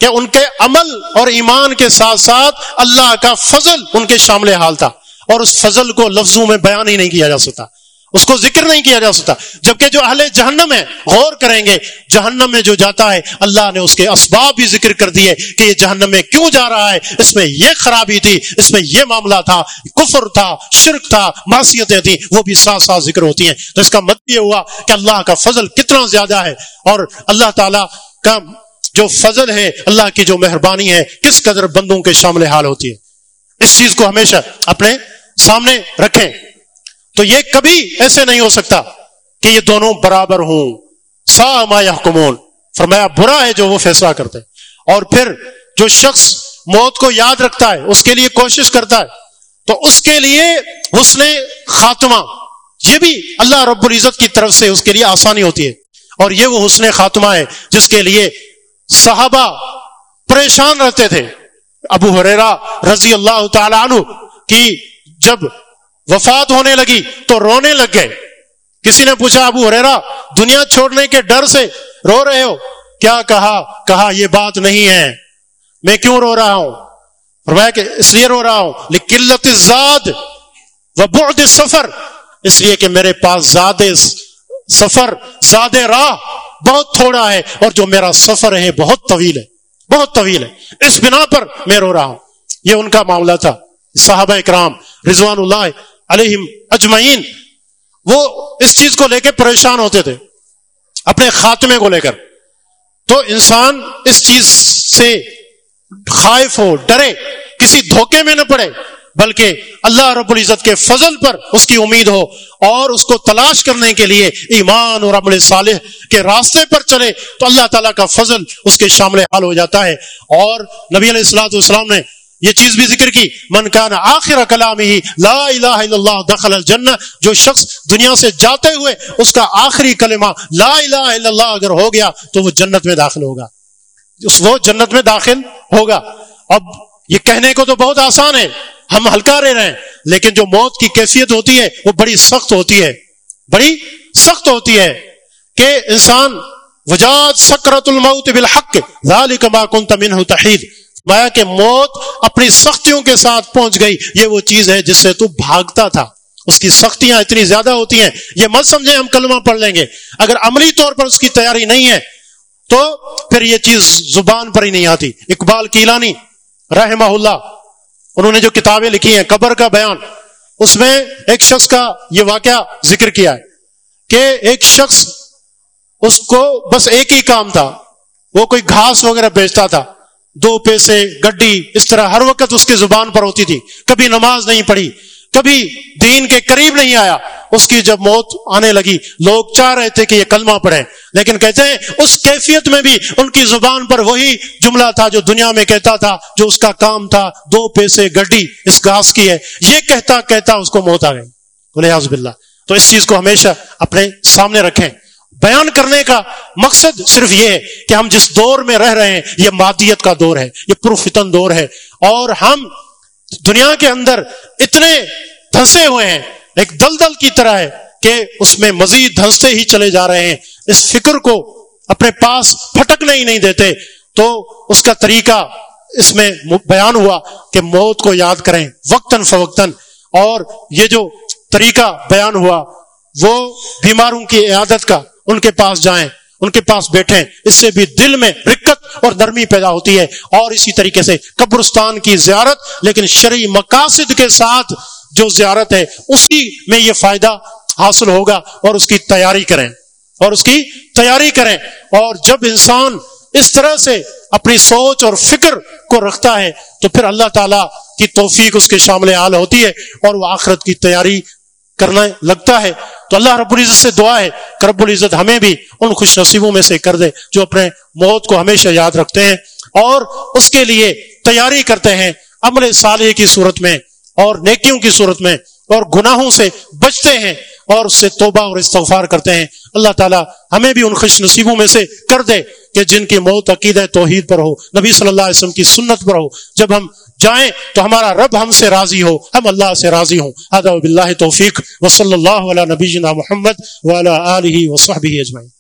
کہ ان کے عمل اور ایمان کے ساتھ ساتھ اللہ کا فضل ان کے شامل حال تھا اور اس فضل کو لفظوں میں بیان ہی نہیں کیا جا سکتا۔ اس کو ذکر نہیں کیا جا سکتا۔ جبکہ جو اہل جہنم ہے غور کریں گے، جہنم میں جو جاتا ہے، اللہ نے اس کے اسباب بھی ذکر کر دیے کہ یہ جہنم میں کیوں جا رہا ہے۔ اس میں یہ خرابی تھی، اس میں یہ معاملہ تھا، کفر تھا، شرک تھا، معصیتیں تھیں، وہ بھی ساتھ ساتھ ذکر ہوتی ہیں۔ تو اس کا مت یہ ہوا کہ اللہ کا فضل کتنا زیادہ ہے اور اللہ تعالی کا جو فضل ہے، اللہ کی جو مہربانی ہے، کس قدر بندوں کے شامل حال ہوتی ہے۔ اس چیز کو ہمیشہ اپنے سامنے رکھیں۔ تو یہ کبھی ایسے نہیں ہو سکتا کہ یہ دونوں برابر ہوں۔ سا ما کمون فرمایا، برا ہے جو وہ فیصلہ کرتے۔ اور پھر جو شخص موت کو یاد رکھتا ہے، اس کے لیے کوشش کرتا ہے، تو اس کے لیے حسن خاتمہ۔ یہ بھی اللہ رب العزت کی طرف سے اس کے لیے آسانی ہوتی ہے۔ اور یہ وہ حسن خاتمہ ہے جس کے لیے صحابہ پریشان رہتے تھے۔ ابو حریرا رضی اللہ تعالی عنہ کی جب وفات ہونے لگی تو رونے لگ گئے۔ کسی نے پوچھا، ابو ہریرا دنیا چھوڑنے کے ڈر سے رو رہے ہو؟ کیا کہا؟ کہا، یہ بات نہیں ہے۔ میں کیوں رو رہا ہوں؟ فرمایا کہ، اس لیے رو رہا ہوں۔ قلت زاد و بعد سفر اس لیے کہ میرے پاس زیادہ سفر زیادہ راہ بہت تھوڑا ہے اور جو میرا سفر ہے بہت طویل ہے۔ بہت طویل ہے۔ اس بنا پر میں رو رہا ہوں۔ یہ ان کا معاملہ تھا۔ صحابہ اکرام رضوان اللہ علیہم اجمعین۔ وہ اس چیز کو لے کے پریشان ہوتے تھے، اپنے خاتمے کو لے کر۔ تو انسان اس چیز سے خائف ہو، ڈرے، کسی دھوکے میں نہ پڑے، بلکہ اللہ رب العزت کے فضل پر اس کی امید ہو اور اس کو تلاش کرنے کے لیے ایمان اور عمل صالح کے راستے پر چلے، تو اللہ تعالیٰ کا فضل اس کے شامل حال ہو جاتا ہے۔ اور نبی علیہ السلاۃ والسلام نے یہ چیز بھی ذکر کی، من کان آخر کلام ہی لا الہ الا اللہ دخل الجنہ، جو شخص دنیا سے جاتے ہوئے اس کا آخری کلمہ لا الہ الا اللہ اگر ہو گیا تو وہ جنت میں داخل ہوگا۔ اس وہ جنت میں داخل ہوگا۔ اب یہ کہنے کو تو بہت آسان ہے، ہم ہلکا رہے ہیں، لیکن جو موت کی کیفیت ہوتی ہے، وہ بڑی سخت ہوتی ہے۔ بڑی سخت ہوتی ہے کہ انسان، وجاد سکرت الموت بالحق، ذالک ما کنت منہ تحید۔ مایا کہ موت اپنی سختیوں کے ساتھ پہنچ گئی، یہ وہ چیز ہے جس سے تو بھاگتا تھا۔ اس کی سختیاں اتنی زیادہ ہوتی ہیں۔ یہ مت سمجھے ہم کلمہ پڑھ لیں گے۔ اگر عملی طور پر اس کی تیاری نہیں ہے، تو پھر یہ چیز زبان پر ہی نہیں آتی۔ اقبال کیلانی رحمہ اللہ، انہوں نے جو کتابیں لکھی ہیں، قبر کا بیان، اس میں ایک شخص کا یہ واقعہ ذکر کیا ہے کہ ایک شخص اس کو بس ایک ہی کام تھا۔ وہ کوئی گھاس وغیرہ بیچتا تھا۔ دو پیسے، گڈی، اس طرح ہر وقت اس کی زبان پر ہوتی تھی۔ کبھی نماز نہیں پڑھی، کبھی دین کے قریب نہیں آیا۔ اس کی جب موت آنے لگی، لوگ چاہ رہے تھے کہ یہ کلمہ پڑھیں۔ لیکن کہتے ہیں، اس کیفیت میں بھی ان کی زبان پر وہی جملہ تھا جو دنیا میں کہتا تھا، جو اس کا کام تھا، دو پیسے، گڈی، اس گاس کی ہے۔ یہ کہتا کہتا اس کو موت آ گئی۔ بولے باللہ۔ تو اس چیز کو ہمیشہ اپنے سامنے رکھیں۔ بیان کرنے کا مقصد صرف یہ ہے کہ ہم جس دور میں رہ رہے ہیں، یہ مادیت کا دور ہے، یہ پرفتن دور ہے۔ اور ہم دنیا کے اندر اتنے دھنسے ہوئے ہیں، ایک دلدل کی طرح ہے کہ اس میں مزید دھنستے ہی چلے جا رہے ہیں۔ اس فکر کو اپنے پاس پھٹکنے ہی نہیں دیتے۔ تو اس کا طریقہ اس میں بیان ہوا کہ موت کو یاد کریں، وقتاً فوقتاً۔ اور یہ جو طریقہ بیان ہوا، وہ بیماروں کی عیادت کا ان کے پاس جائیں، ان کے پاس بیٹھیں، اس سے بھی دل میں رکت اور نرمی پیدا ہوتی ہے۔ اور اسی طریقے سے قبرستان کی زیارت، لیکن شرعی مقاصد کے ساتھ جو زیارت ہے، اسی میں یہ فائدہ حاصل ہوگا اور اس کی تیاری کریں۔ اور اس کی تیاری کریں۔ اور جب انسان اس طرح سے اپنی سوچ اور فکر کو رکھتا ہے، تو پھر اللہ تعالی کی توفیق اس کے شامل حال ہوتی ہے اور وہ آخرت کی تیاری کرنا لگتا ہے۔ تو اللہ رب العزت سے دعا ہے کہ رب العزت ہمیں بھی ان خوش نصیبوں میں سے کر دے جو اپنے موت کو ہمیشہ یاد رکھتے ہیں اور اس کے لیے تیاری کرتے ہیں۔ عمل صالح کی صورت میں اور نیکیوں کی صورت میں اور گناہوں سے بچتے ہیں اور اس سے توبہ اور استغفار کرتے ہیں۔ اللہ تعالیٰ ہمیں بھی ان خوش نصیبوں میں سے کر دے کہ جن کی موت عقید توحید پر ہو، نبی صلی اللہ علیہ وسلم کی سنت پر ہو۔ جب ہم جائیں تو ہمارا رب ہم سے راضی ہو، ہم اللہ سے راضی ہوں۔ ادب اللہ توفیق۔ وصلی صلی اللہ علیہ نبی محمد ولا علیہ وصحب اجمائی